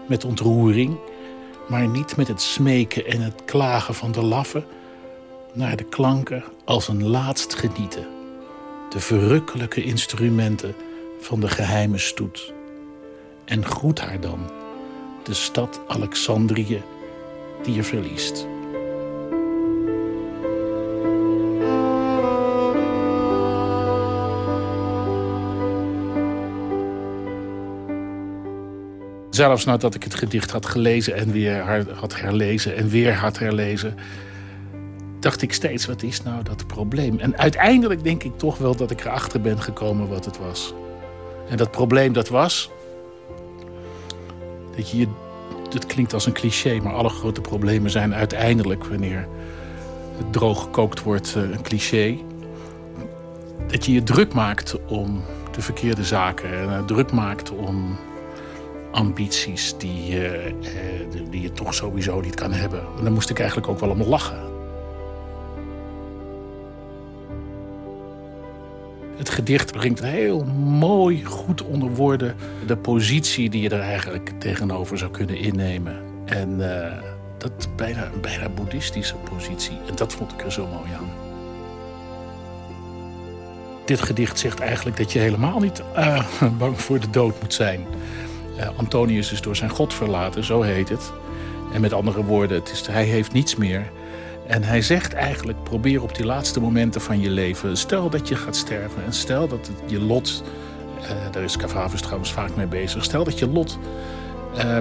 met ontroering, maar niet met het smeken en het klagen van de laffen naar de klanken als een laatst genieten. De verrukkelijke instrumenten van de geheime stoet. En groet haar dan, de stad Alexandrië die je verliest. Zelfs nadat ik het gedicht had gelezen en weer had herlezen en weer had herlezen dacht ik steeds, wat is nou dat probleem? En uiteindelijk denk ik toch wel dat ik erachter ben gekomen wat het was. En dat probleem dat was... dat je... Het klinkt als een cliché, maar alle grote problemen zijn uiteindelijk... wanneer het droog gekookt wordt, eh, een cliché. Dat je je druk maakt om de verkeerde zaken. En eh, druk maakt om ambities die, uh, die je toch sowieso niet kan hebben. En daar moest ik eigenlijk ook wel om lachen. Het gedicht brengt heel mooi, goed onder woorden... de positie die je er eigenlijk tegenover zou kunnen innemen. En uh, dat bijna een bijna boeddhistische positie. En dat vond ik er zo mooi aan. Dit gedicht zegt eigenlijk dat je helemaal niet uh, bang voor de dood moet zijn. Uh, Antonius is door zijn God verlaten, zo heet het. En met andere woorden, het is, hij heeft niets meer... En hij zegt eigenlijk, probeer op die laatste momenten van je leven... stel dat je gaat sterven en stel dat je lot... Uh, daar is Cavavus trouwens vaak mee bezig. Stel dat je lot uh,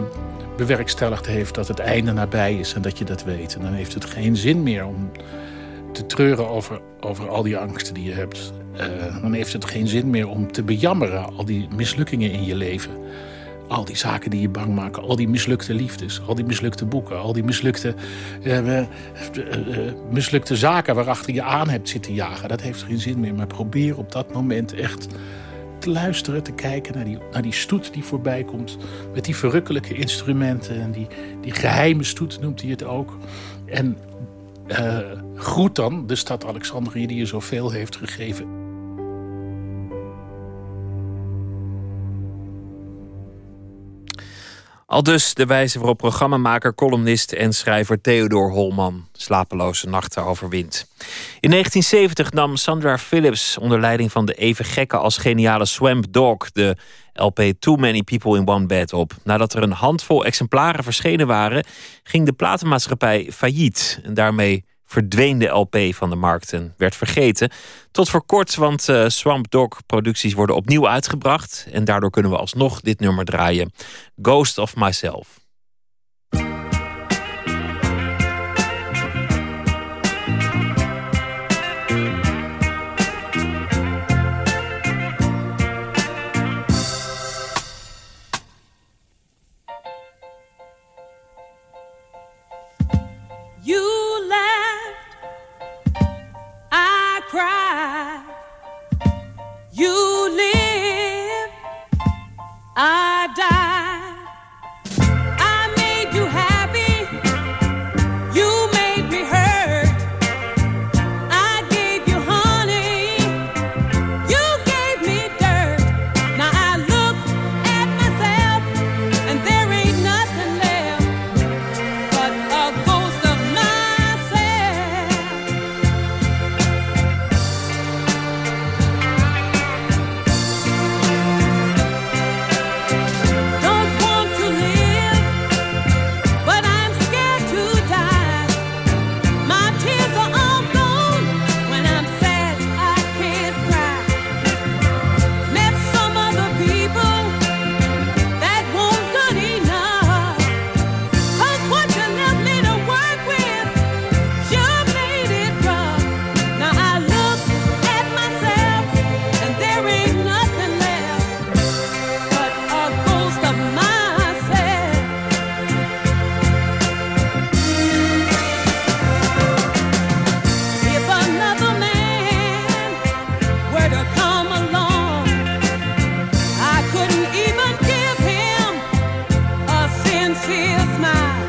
bewerkstelligd heeft dat het einde nabij is... en dat je dat weet. En dan heeft het geen zin meer om te treuren over, over al die angsten die je hebt. Uh, dan heeft het geen zin meer om te bejammeren... al die mislukkingen in je leven... Al die zaken die je bang maken, al die mislukte liefdes, al die mislukte boeken, al die mislukte, uh, uh, mislukte zaken waarachter je aan hebt zitten jagen. Dat heeft geen zin meer. Maar probeer op dat moment echt te luisteren, te kijken naar die, naar die stoet die voorbij komt. Met die verrukkelijke instrumenten en die, die geheime stoet noemt hij het ook. En groet dan de stad Alexandrië die je zoveel heeft gegeven. Al dus de wijze waarop programmamaker, columnist en schrijver Theodor Holman slapeloze nachten overwint. In 1970 nam Sandra Phillips onder leiding van de even gekke als geniale Swamp Dog de LP Too Many People in One Bed op. Nadat er een handvol exemplaren verschenen waren, ging de platenmaatschappij failliet en daarmee verdween de LP van de markt en werd vergeten. Tot voor kort, want uh, Swamp Dog producties worden opnieuw uitgebracht. En daardoor kunnen we alsnog dit nummer draaien. Ghost of Myself. sincere smile.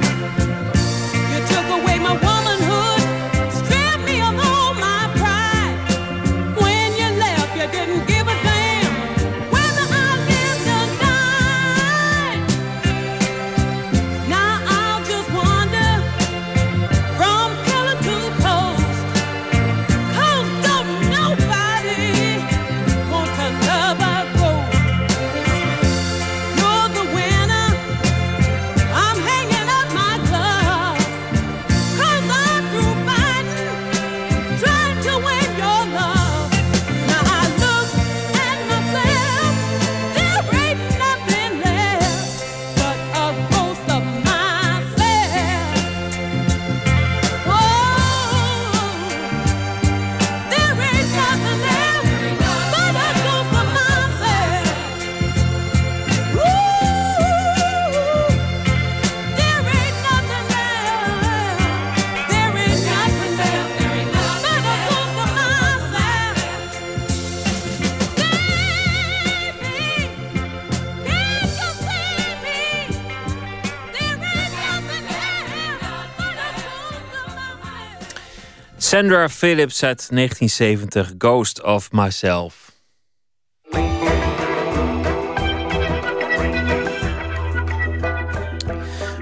Sandra Phillips uit 1970, Ghost of Myself.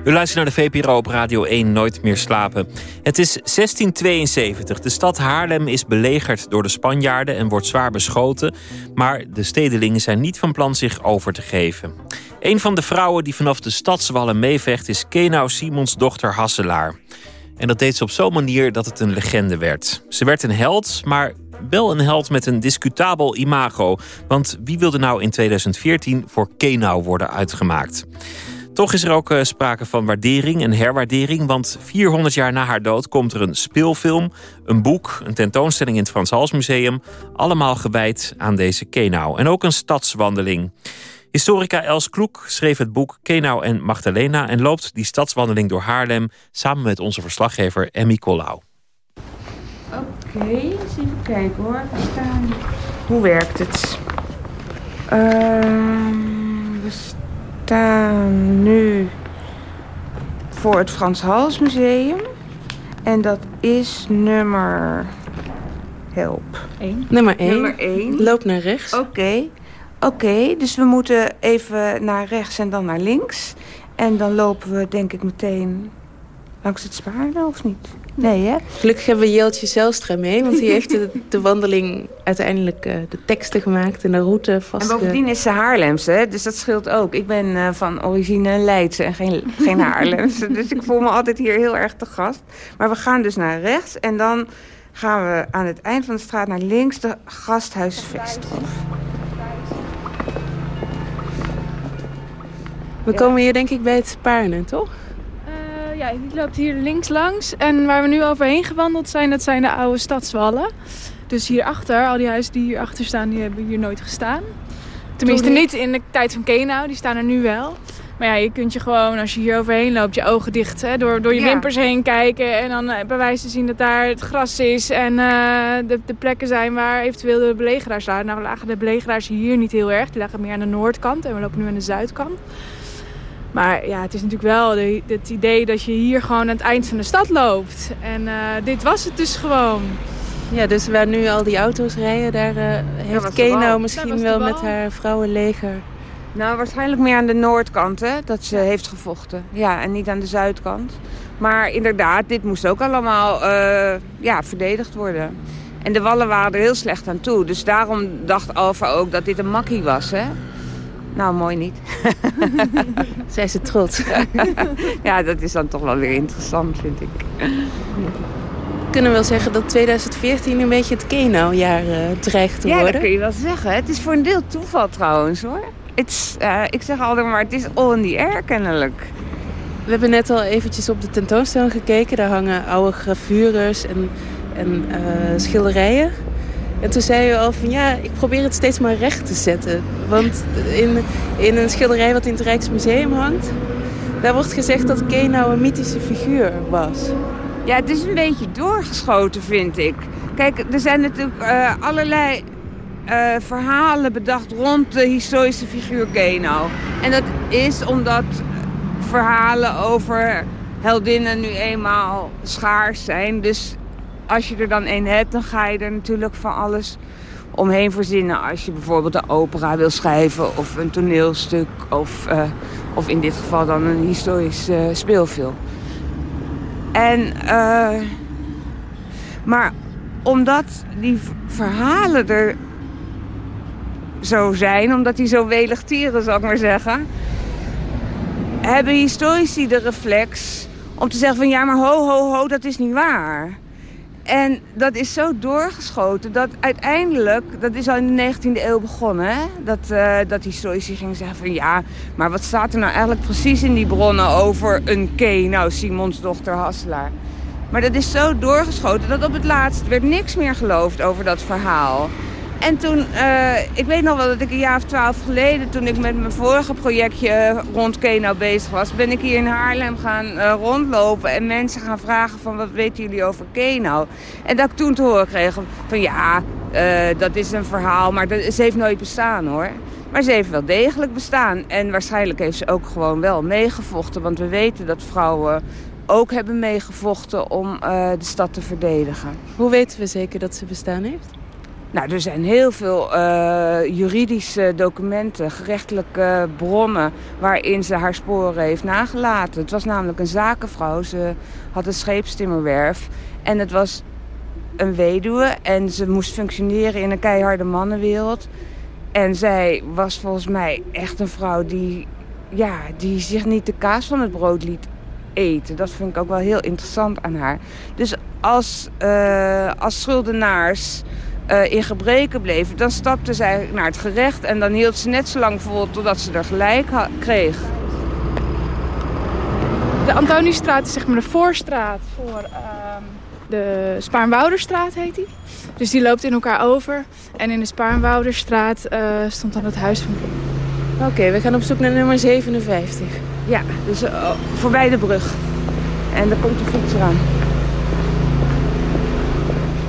U luistert naar de VPRO op Radio 1 Nooit meer slapen. Het is 1672. De stad Haarlem is belegerd door de Spanjaarden en wordt zwaar beschoten. Maar de stedelingen zijn niet van plan zich over te geven. Een van de vrouwen die vanaf de stadswallen meevecht is Kenau Simons dochter Hasselaar. En dat deed ze op zo'n manier dat het een legende werd. Ze werd een held, maar wel een held met een discutabel imago. Want wie wilde nou in 2014 voor Kenau worden uitgemaakt? Toch is er ook uh, sprake van waardering en herwaardering. Want 400 jaar na haar dood komt er een speelfilm, een boek, een tentoonstelling in het Frans Hals Museum. Allemaal gewijd aan deze Kenau. En ook een stadswandeling. Historica Els Kloek schreef het boek Kenau en Magdalena... en loopt die stadswandeling door Haarlem samen met onze verslaggever Emmy Collau. Oké, eens even kijken hoor. Staan... Hoe werkt het? Uh, we staan nu voor het Frans Hals Museum. En dat is nummer... Help. Eén. Nummer 1. Nummer 1. Loop naar rechts. Oké. Oké, dus we moeten even naar rechts en dan naar links. En dan lopen we denk ik meteen langs het Spaarne, of niet? Nee, hè? Gelukkig hebben we Jeltje Zelstra mee, want die heeft de, de wandeling uiteindelijk uh, de teksten gemaakt en de route vast. En bovendien is ze Haarlemse, hè? dus dat scheelt ook. Ik ben uh, van origine Leidse en geen, geen Haarlemse, dus ik voel me altijd hier heel erg te gast. Maar we gaan dus naar rechts en dan gaan we aan het eind van de straat naar links de Gasthuis Vesthof. We komen hier denk ik bij het Spaarne, toch? Uh, ja, die loopt hier links langs. En waar we nu overheen gewandeld zijn, dat zijn de oude stadswallen. Dus hierachter, al die huizen die hierachter staan, die hebben hier nooit gestaan. Tenminste niet in de tijd van Kenau, die staan er nu wel. Maar ja, je kunt je gewoon, als je hier overheen loopt, je ogen dicht hè, door, door je Ja. wimpers heen kijken. En dan eh, bij wijze te zien dat daar het gras is en eh, de, de plekken zijn waar eventueel de belegeraars lagen. Nou, lagen de belegeraars hier niet heel erg. Die lagen meer aan de noordkant en we lopen nu aan de zuidkant. Maar ja, het is natuurlijk wel de, het idee dat je hier gewoon aan het eind van de stad loopt. En eh, dit was het dus gewoon. Ja, dus waar nu al die auto's rijden, daar eh, heeft Dat misschien wel met haar vrouwenleger. Nou, waarschijnlijk meer aan de noordkant, hè, dat ze heeft gevochten. Ja, en niet aan de zuidkant. Maar inderdaad, dit moest ook allemaal eh, ja, verdedigd worden. En de wallen waren er heel slecht aan toe. Dus daarom dacht Alfa ook dat dit een makkie was, hè. Nou, mooi niet. Zij ze trots. ja, dat is dan toch wel weer interessant, vind ik. We kunnen wel zeggen dat 2014 een beetje het Kenau-jaar eh, dreigt te Ja, worden. dat kun je wel zeggen. Het is voor een deel toeval trouwens, hoor. Eh, ik zeg altijd maar, het is all in the air kennelijk. We hebben net al eventjes op de tentoonstelling gekeken. Daar hangen oude gravures en, en eh, schilderijen. En toen zei je al van ja, ik probeer het steeds maar recht te zetten. Want in, in een schilderij wat in het Rijksmuseum hangt... daar wordt gezegd dat Kenau een mythische figuur was. Ja, het is een beetje doorgeschoten, vind ik. Kijk, er zijn natuurlijk eh, allerlei eh, verhalen bedacht rond de historische figuur Kenau. En dat is omdat verhalen over heldinnen nu eenmaal schaars zijn. Dus als je er dan een hebt, dan ga je er natuurlijk van alles omheen verzinnen. Als je bijvoorbeeld een opera wil schrijven of een toneelstuk... of, eh, of in dit geval dan een historisch eh, speelfilm. En, eh, maar omdat die verhalen er zo zijn, omdat die zo welig tieren, zal ik maar zeggen, hebben historici de reflex om te zeggen van ja, maar ho, ho, ho, dat is niet waar. En dat is zo doorgeschoten dat uiteindelijk, dat is al in de 19e eeuw begonnen, hè? Dat, eh, dat historici gingen zeggen van ja, maar wat staat er nou eigenlijk precies in die bronnen over een K, nou Simons dochter Hasselaar. Maar dat is zo doorgeschoten dat op het laatst werd niks meer geloofd over dat verhaal. En toen, eh, ik weet nog wel dat ik een jaar of twaalf geleden, toen ik met mijn vorige projectje rond Kenau bezig was, ben ik hier in Haarlem gaan eh, rondlopen en mensen gaan vragen van wat weten jullie over Kenau? En dat ik toen te horen kreeg van ja, eh, dat is een verhaal, maar dat, ze heeft nooit bestaan hoor. Maar ze heeft wel degelijk bestaan en waarschijnlijk heeft ze ook gewoon wel meegevochten, want we weten dat vrouwen ook hebben meegevochten om eh, de stad te verdedigen. Hoe weten we zeker dat ze bestaan heeft? Nou, er zijn heel veel uh, juridische documenten, gerechtelijke bronnen... waarin ze haar sporen heeft nagelaten. Het was namelijk een zakenvrouw. Ze had een scheepstimmerwerf. En het was een weduwe en ze moest functioneren in een keiharde mannenwereld. En zij was volgens mij echt een vrouw die, ja, die zich niet de kaas van het brood liet eten. Dat vind ik ook wel heel interessant aan haar. Dus als, uh, als schuldenaars uh, in gebreken bleven... dan stapte zij naar het gerecht en dan hield ze net zo lang vol... totdat ze er gelijk kreeg. De Antoniestraat is zeg maar de voorstraat voor uh, de Spaarnwouderstraat heet die. Dus die loopt in elkaar over. En in de Spaarnwouderstraat uh, stond dan het huis van Oké, okay, we gaan op zoek naar nummer 57. Ja, dus uh, voorbij de brug. En daar komt de fiets eraan.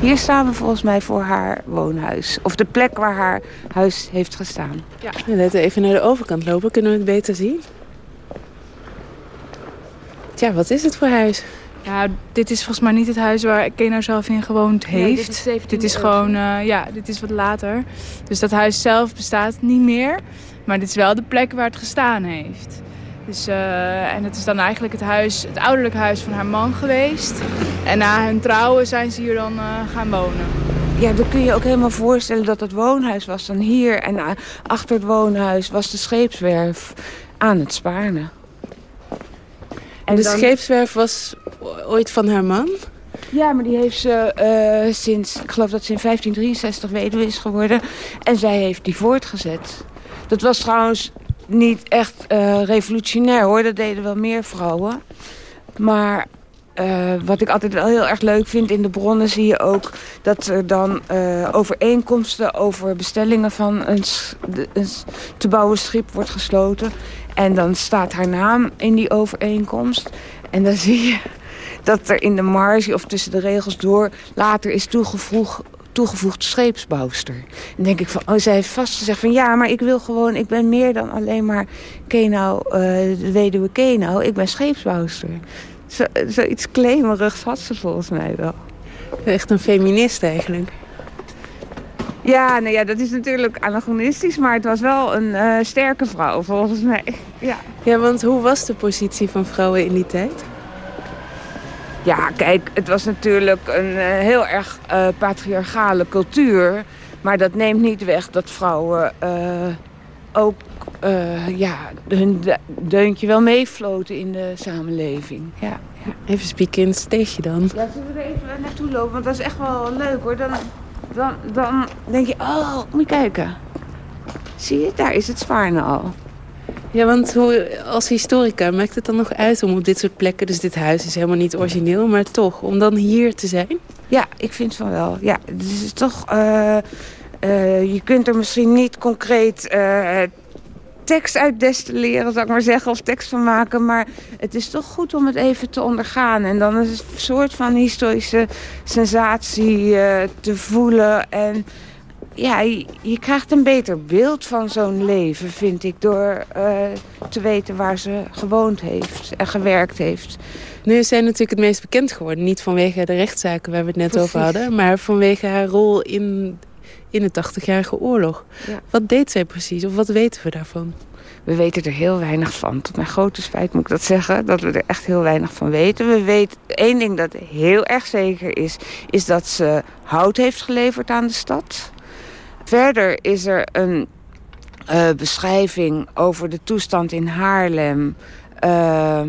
Hier staan we volgens mij voor haar woonhuis. Of de plek waar haar huis heeft gestaan. Ja. Laten we even naar de overkant lopen. Kunnen we het beter zien? Tja, wat is het voor huis? Ja, dit is volgens mij niet het huis waar Keno zelf in gewoond heeft. Nee, dit is, dit is gewoon, uh, ja, dit is wat later. Dus dat huis zelf bestaat niet meer. Maar dit is wel de plek waar het gestaan heeft. Dus, uh, en het is dan eigenlijk het, huis, het ouderlijk huis van haar man geweest. En na hun trouwen zijn ze hier dan uh, gaan wonen. Ja, dan kun je ook helemaal voorstellen dat het woonhuis was dan hier. En uh, achter het woonhuis was de scheepswerf aan het Spaarne. En de dan... scheepswerf was ooit van haar man? Ja, maar die heeft ze uh, sinds, ik geloof dat ze in 1563 weduwe is geworden. En zij heeft die voortgezet. Dat was trouwens niet echt uh, revolutionair hoor, dat deden wel meer vrouwen. Maar uh, wat ik altijd wel heel erg leuk vind in de bronnen zie je ook dat er dan uh, overeenkomsten over bestellingen van een, een te bouwen schip wordt gesloten. En dan staat haar naam in die overeenkomst. En dan zie je dat er in de marge of tussen de regels door later is toegevoegd toegevoegd scheepsbouwster. En denk ik van, oh, zij heeft vast gezegd van ja, maar ik wil gewoon, ik ben meer dan alleen maar Kenau, uh, de weduwe Kenau. Ik ben scheepsbouwster. Zo, zoiets klemerigs had ze volgens mij wel. Echt een feminist eigenlijk. Ja, nou ja, dat is natuurlijk anachronistisch, maar het was wel een uh, sterke vrouw volgens mij. Ja. ja, want hoe was de positie van vrouwen in die tijd? Ja, kijk, het was natuurlijk een uh, heel erg uh, patriarchale cultuur. Maar dat neemt niet weg dat vrouwen uh, ook ja, hun deuntje wel meefloten in de samenleving. Ja, ja. Even spieken in het steegje dan. Ja, zullen we er even naartoe lopen? Want dat is echt wel leuk hoor. Dan, dan, dan denk je, oh, moet je kijken. Zie je, daar is het Spaarne al. Ja, want als historica maakt het dan nog uit om op dit soort plekken... dus dit huis is helemaal niet origineel, maar toch, om dan hier te zijn? Ja, ik vind van wel. Ja, het is toch... Uh, uh, je kunt er misschien niet concreet uh, tekst uit destilleren, zou ik maar zeggen, of tekst van maken. Maar het is toch goed om het even te ondergaan. En dan is het een soort van historische sensatie te voelen en ja, je, je, krijgt een beter beeld van zo'n leven, vind ik... door uh, te weten waar ze gewoond heeft en gewerkt heeft. Nu is zij natuurlijk het meest bekend geworden. Niet vanwege de rechtszaken waar we het net Precies. over hadden... maar vanwege haar rol in, in de 80-jarige oorlog. Ja. Wat deed zij precies of wat weten we daarvan? We weten er heel weinig van. Tot mijn grote spijt moet ik dat zeggen, dat we er echt heel weinig van weten. We weten, één ding dat heel erg zeker is, is dat ze hout heeft geleverd aan de stad... Verder is er een uh, beschrijving over de toestand in Haarlem... Uh,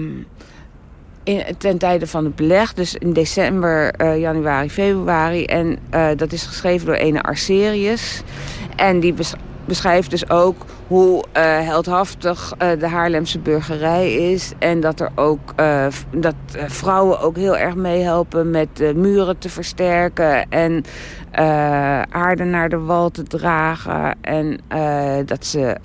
in, ten tijde van het beleg, dus in december, uh, januari, februari. En uh, dat is geschreven door ene Arcerius. En die beschrijft dus ook hoe heldhaftig de Haarlemse burgerij is. En dat er ook dat vrouwen ook heel erg meehelpen met muren te versterken. En aarde naar de wal te dragen. En dat ze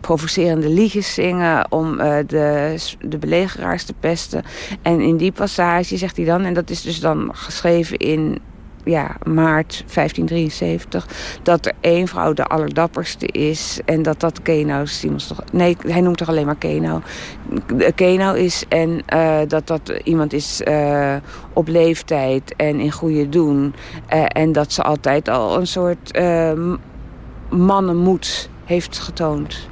provocerende liedjes zingen om de, de belegeraars te pesten. En in die passage zegt hij dan, en dat is dus dan geschreven in ja, maart 1573... dat er één vrouw de allerdapperste is... en dat dat Kenau Simons toch... Nee, hij noemt toch alleen maar Kenau. Kenau is en uh, dat dat iemand is uh, op leeftijd en in goede doen. Uh, en dat ze altijd al een soort mannenmoed heeft getoond.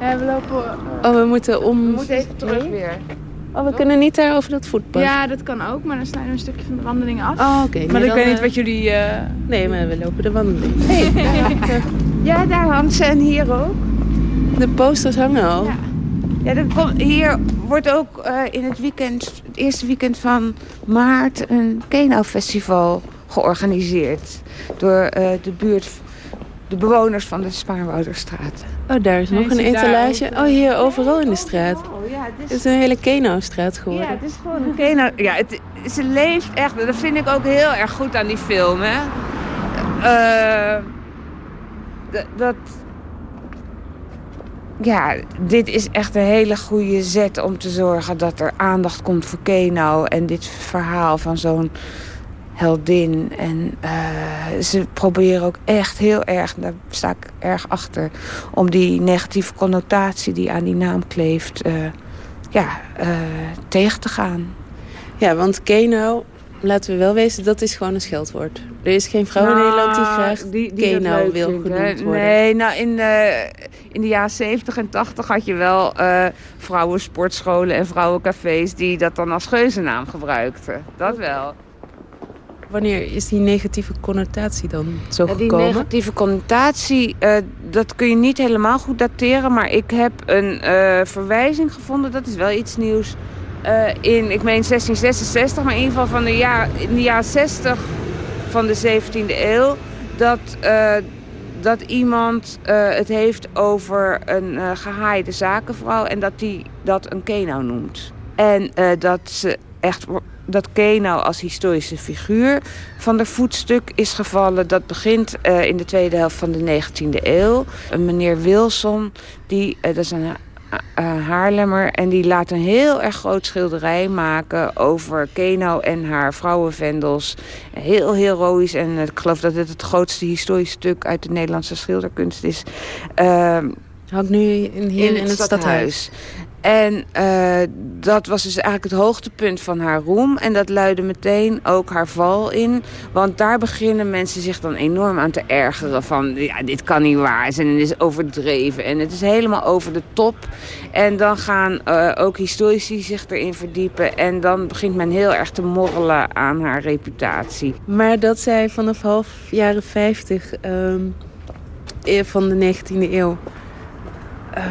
Ja, we lopen... Oh, we moeten om... We moeten even terug weer. Oh, we kunnen niet daar over dat voetpad. Ja, dat kan ook, maar dan snijden we een stukje van de wandeling af. Oh, oké. Okay. Maar nee, ik weet niet wat jullie... Uh... Nee, maar we lopen de wandeling. Hey, daar ja, daar hangt ze en hier ook. De posters hangen al. Ja. Ja, er komt, hier wordt ook uh, in het weekend, het eerste weekend van maart, een Kenau-festival georganiseerd. Door uh, de buurt de bewoners van de Spaarnwouderstraat. Oh, daar is nog een etalage. Oh, hier overal in de straat. Oh, ja, het is een hele Keno-straat geworden. Ja, het is gewoon een Keno... Ja, het, ze leeft echt. Dat vind ik ook heel erg goed aan die film, hè. Uh, dat... Ja, dit is echt een hele goede zet om te zorgen dat er aandacht komt voor Keno. En dit verhaal van zo'n heldin. En uh, ze proberen ook echt heel erg, daar sta ik erg achter... om die negatieve connotatie die aan die naam kleeft... Uh, ja, uh, tegen te gaan. Ja, want Keno, laten we wel wezen, dat is gewoon een scheldwoord. Er is geen vrouw nou, in Nederland die graag die, die Keno wil vindt, genoemd worden. Nee, nou in, in de jaren 70 en 80 had je wel vrouwensportscholen en vrouwencafés... die dat dan als geuzennaam gebruikten. Dat wel. Wanneer is die negatieve connotatie dan zo gekomen? Die negatieve connotatie, uh, dat kun je niet helemaal goed dateren. Maar ik heb een uh, verwijzing gevonden, dat is wel iets nieuws. Uh, in, ik meen 1666, maar in ieder geval van de jaar, in de jaren 60 van de 17e eeuw. Dat, dat iemand het heeft over een gehaaide zakenvrouw. En dat die dat een kenau noemt. En dat ze echt dat Kenau als historische figuur van de voetstuk is gevallen. Dat begint uh, in de tweede helft van de 19e eeuw. Een meneer Wilson, die, uh, dat is een uh, Haarlemmer... en die laat een heel erg groot schilderij maken over Kenau en haar vrouwenvendels. Heel heroïs en ik geloof dat het het grootste historische stuk uit de Nederlandse schilderkunst is. Hangt nu in, hier in, in het, het stadhuis. stadhuis. En uh, dat was dus eigenlijk het hoogtepunt van haar roem. En dat luidde meteen ook haar val in. Want daar beginnen mensen zich dan enorm aan te ergeren. Van, ja, dit kan niet waar zijn en het is overdreven. En het is helemaal over de top. En dan gaan uh, ook historici zich erin verdiepen. En dan begint men heel erg te morrelen aan haar reputatie. Maar dat zij vanaf half jaren 50 um, van de 19e eeuw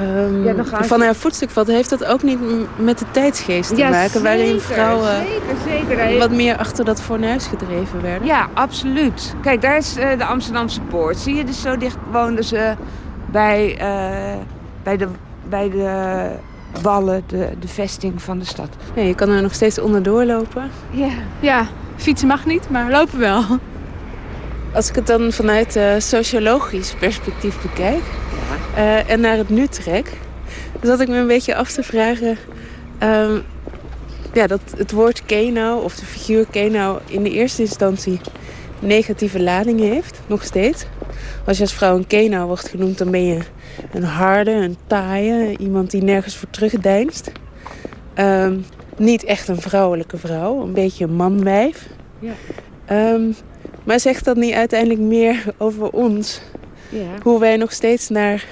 Um, ja, van haar voetstuk valt, heeft dat ook niet met de tijdsgeest te ja, maken... Zeker, waarin vrouwen zeker, zeker. wat meer achter dat fornuis gedreven werden? Ja, absoluut. Kijk, daar is uh, de Amsterdamse poort. Zie je, dus zo dicht woonden ze bij, uh, bij, de, bij de wallen, de, de vesting van de stad. Nee, je kan er nog steeds onderdoor lopen. Ja. ja, fietsen mag niet, maar lopen wel. Als ik het dan vanuit uh, sociologisch perspectief bekijk... Uh, en naar het nu trek... zat ik me een beetje af te vragen... Um, ja, dat het woord Kenau of de figuur Kenau in de eerste instantie negatieve lading heeft, nog steeds. Als je als vrouw een Kenau wordt genoemd, dan ben je een harde, een taaie, iemand die nergens voor terugdeinst. Um, niet echt een vrouwelijke vrouw, een beetje een manwijf. Ja. Um, maar zegt dat niet uiteindelijk meer over ons? Ja. Hoe wij nog steeds naar...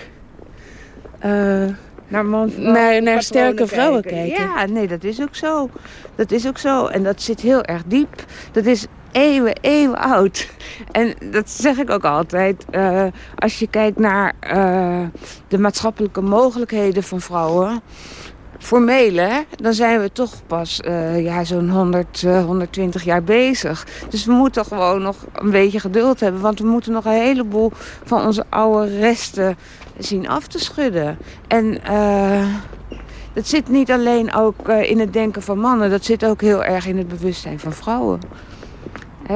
Uh, naar, man, naar, naar sterke vrouwen kijken. kijken. Ja, nee, dat is ook zo. Dat is ook zo. En dat zit heel erg diep. Dat is eeuwen, eeuwen oud. En dat zeg ik ook altijd. Uh, als je kijkt naar uh, de maatschappelijke mogelijkheden van vrouwen formeel, hè, dan zijn we toch pas uh, ja, zo'n 100, uh, 120 jaar bezig. Dus we moeten gewoon nog een beetje geduld hebben. Want we moeten nog een heleboel van onze oude resten zien af te schudden. En uh, dat zit niet alleen ook in het denken van mannen. Dat zit ook heel erg in het bewustzijn van vrouwen.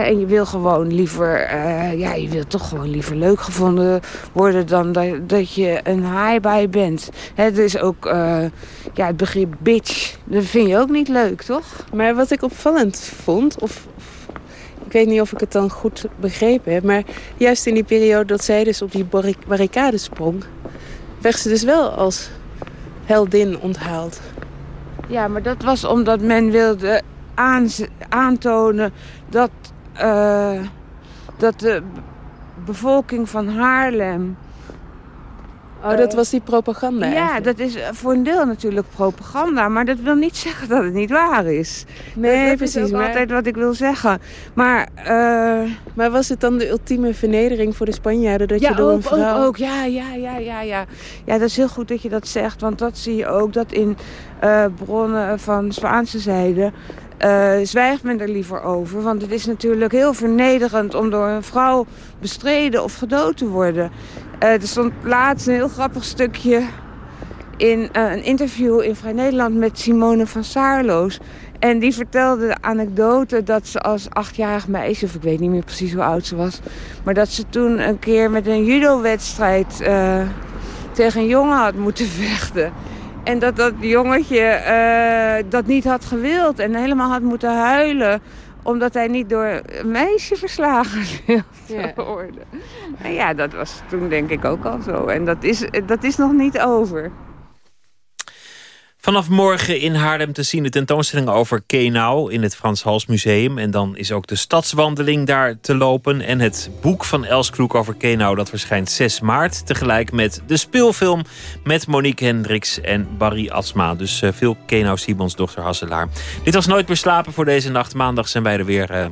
En je wil gewoon liever, uh, ja, je wil toch gewoon liever leuk gevonden worden dan dat, dat je een haaibaai bent. Het is ook, uh, ja, het begrip bitch, dat vind je ook niet leuk, toch? Maar wat ik opvallend vond, of, of weet niet of ik het dan goed begrepen heb... maar juist in die periode dat zij dus op die barricade sprong... werd ze dus wel als heldin onthaald. Ja, maar dat was omdat men wilde aantonen dat, uh, dat de bevolking van Haarlem Oh, dat was die propaganda Ja, dat is voor een deel natuurlijk propaganda. Maar dat wil niet zeggen dat het niet waar is. Nee, dat, precies. is maar... altijd wat ik wil zeggen. Maar, uh... maar was het dan de ultieme vernedering voor de Spanjaarden? Dat ja, je door ook, een vrouw... ook, ook. Ja, ja, ja, ja, ja. Ja, dat is heel goed dat je dat zegt. Want dat zie je ook, dat in uh, bronnen van Spaanse zijde... Uh, zwijgt men er liever over. Want het is natuurlijk heel vernederend om door een vrouw bestreden of gedood te worden. Uh, er stond laatst een heel grappig stukje in uh, een interview in Vrij Nederland met Simone van Saarloos. En die vertelde de anekdote dat ze als achtjarig meisje, of ik weet niet meer precies hoe oud ze was... maar dat ze toen een keer met een judo-wedstrijd tegen een jongen had moeten vechten... En dat dat jongetje uh, dat niet had gewild en helemaal had moeten huilen omdat hij niet door een meisje verslagen wilde worden. En ja, dat was toen denk ik ook al zo. En dat is, dat is nog niet over. Vanaf morgen in Haarlem te zien de tentoonstelling over Kenau in het Frans Hals Museum. En dan is ook de stadswandeling daar te lopen. En het boek van Els Kloek over Kenau dat verschijnt 6 maart. Tegelijk met de speelfilm met Monique Hendricks en Barry Asma. Dus uh, veel Kenau Simons dochter Hasselaar. Dit was Nooit meer slapen voor deze nacht. Maandag zijn wij er weer... Uh,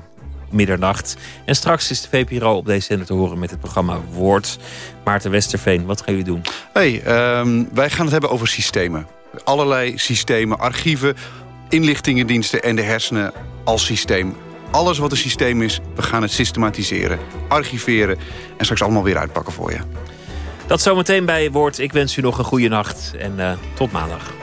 middernacht. En straks is de VPRO op deze zender te horen met het programma Woord. Maarten Westerveen, wat gaan jullie doen? Hey, um, wij gaan het hebben over systemen allerlei systemen, archieven, inlichtingendiensten en de hersenen als systeem. Alles wat een systeem is, we gaan het systematiseren, archiveren en straks allemaal weer uitpakken voor je. Dat zometeen bij Woord. Ik wens u nog een goede nacht en uh, tot maandag.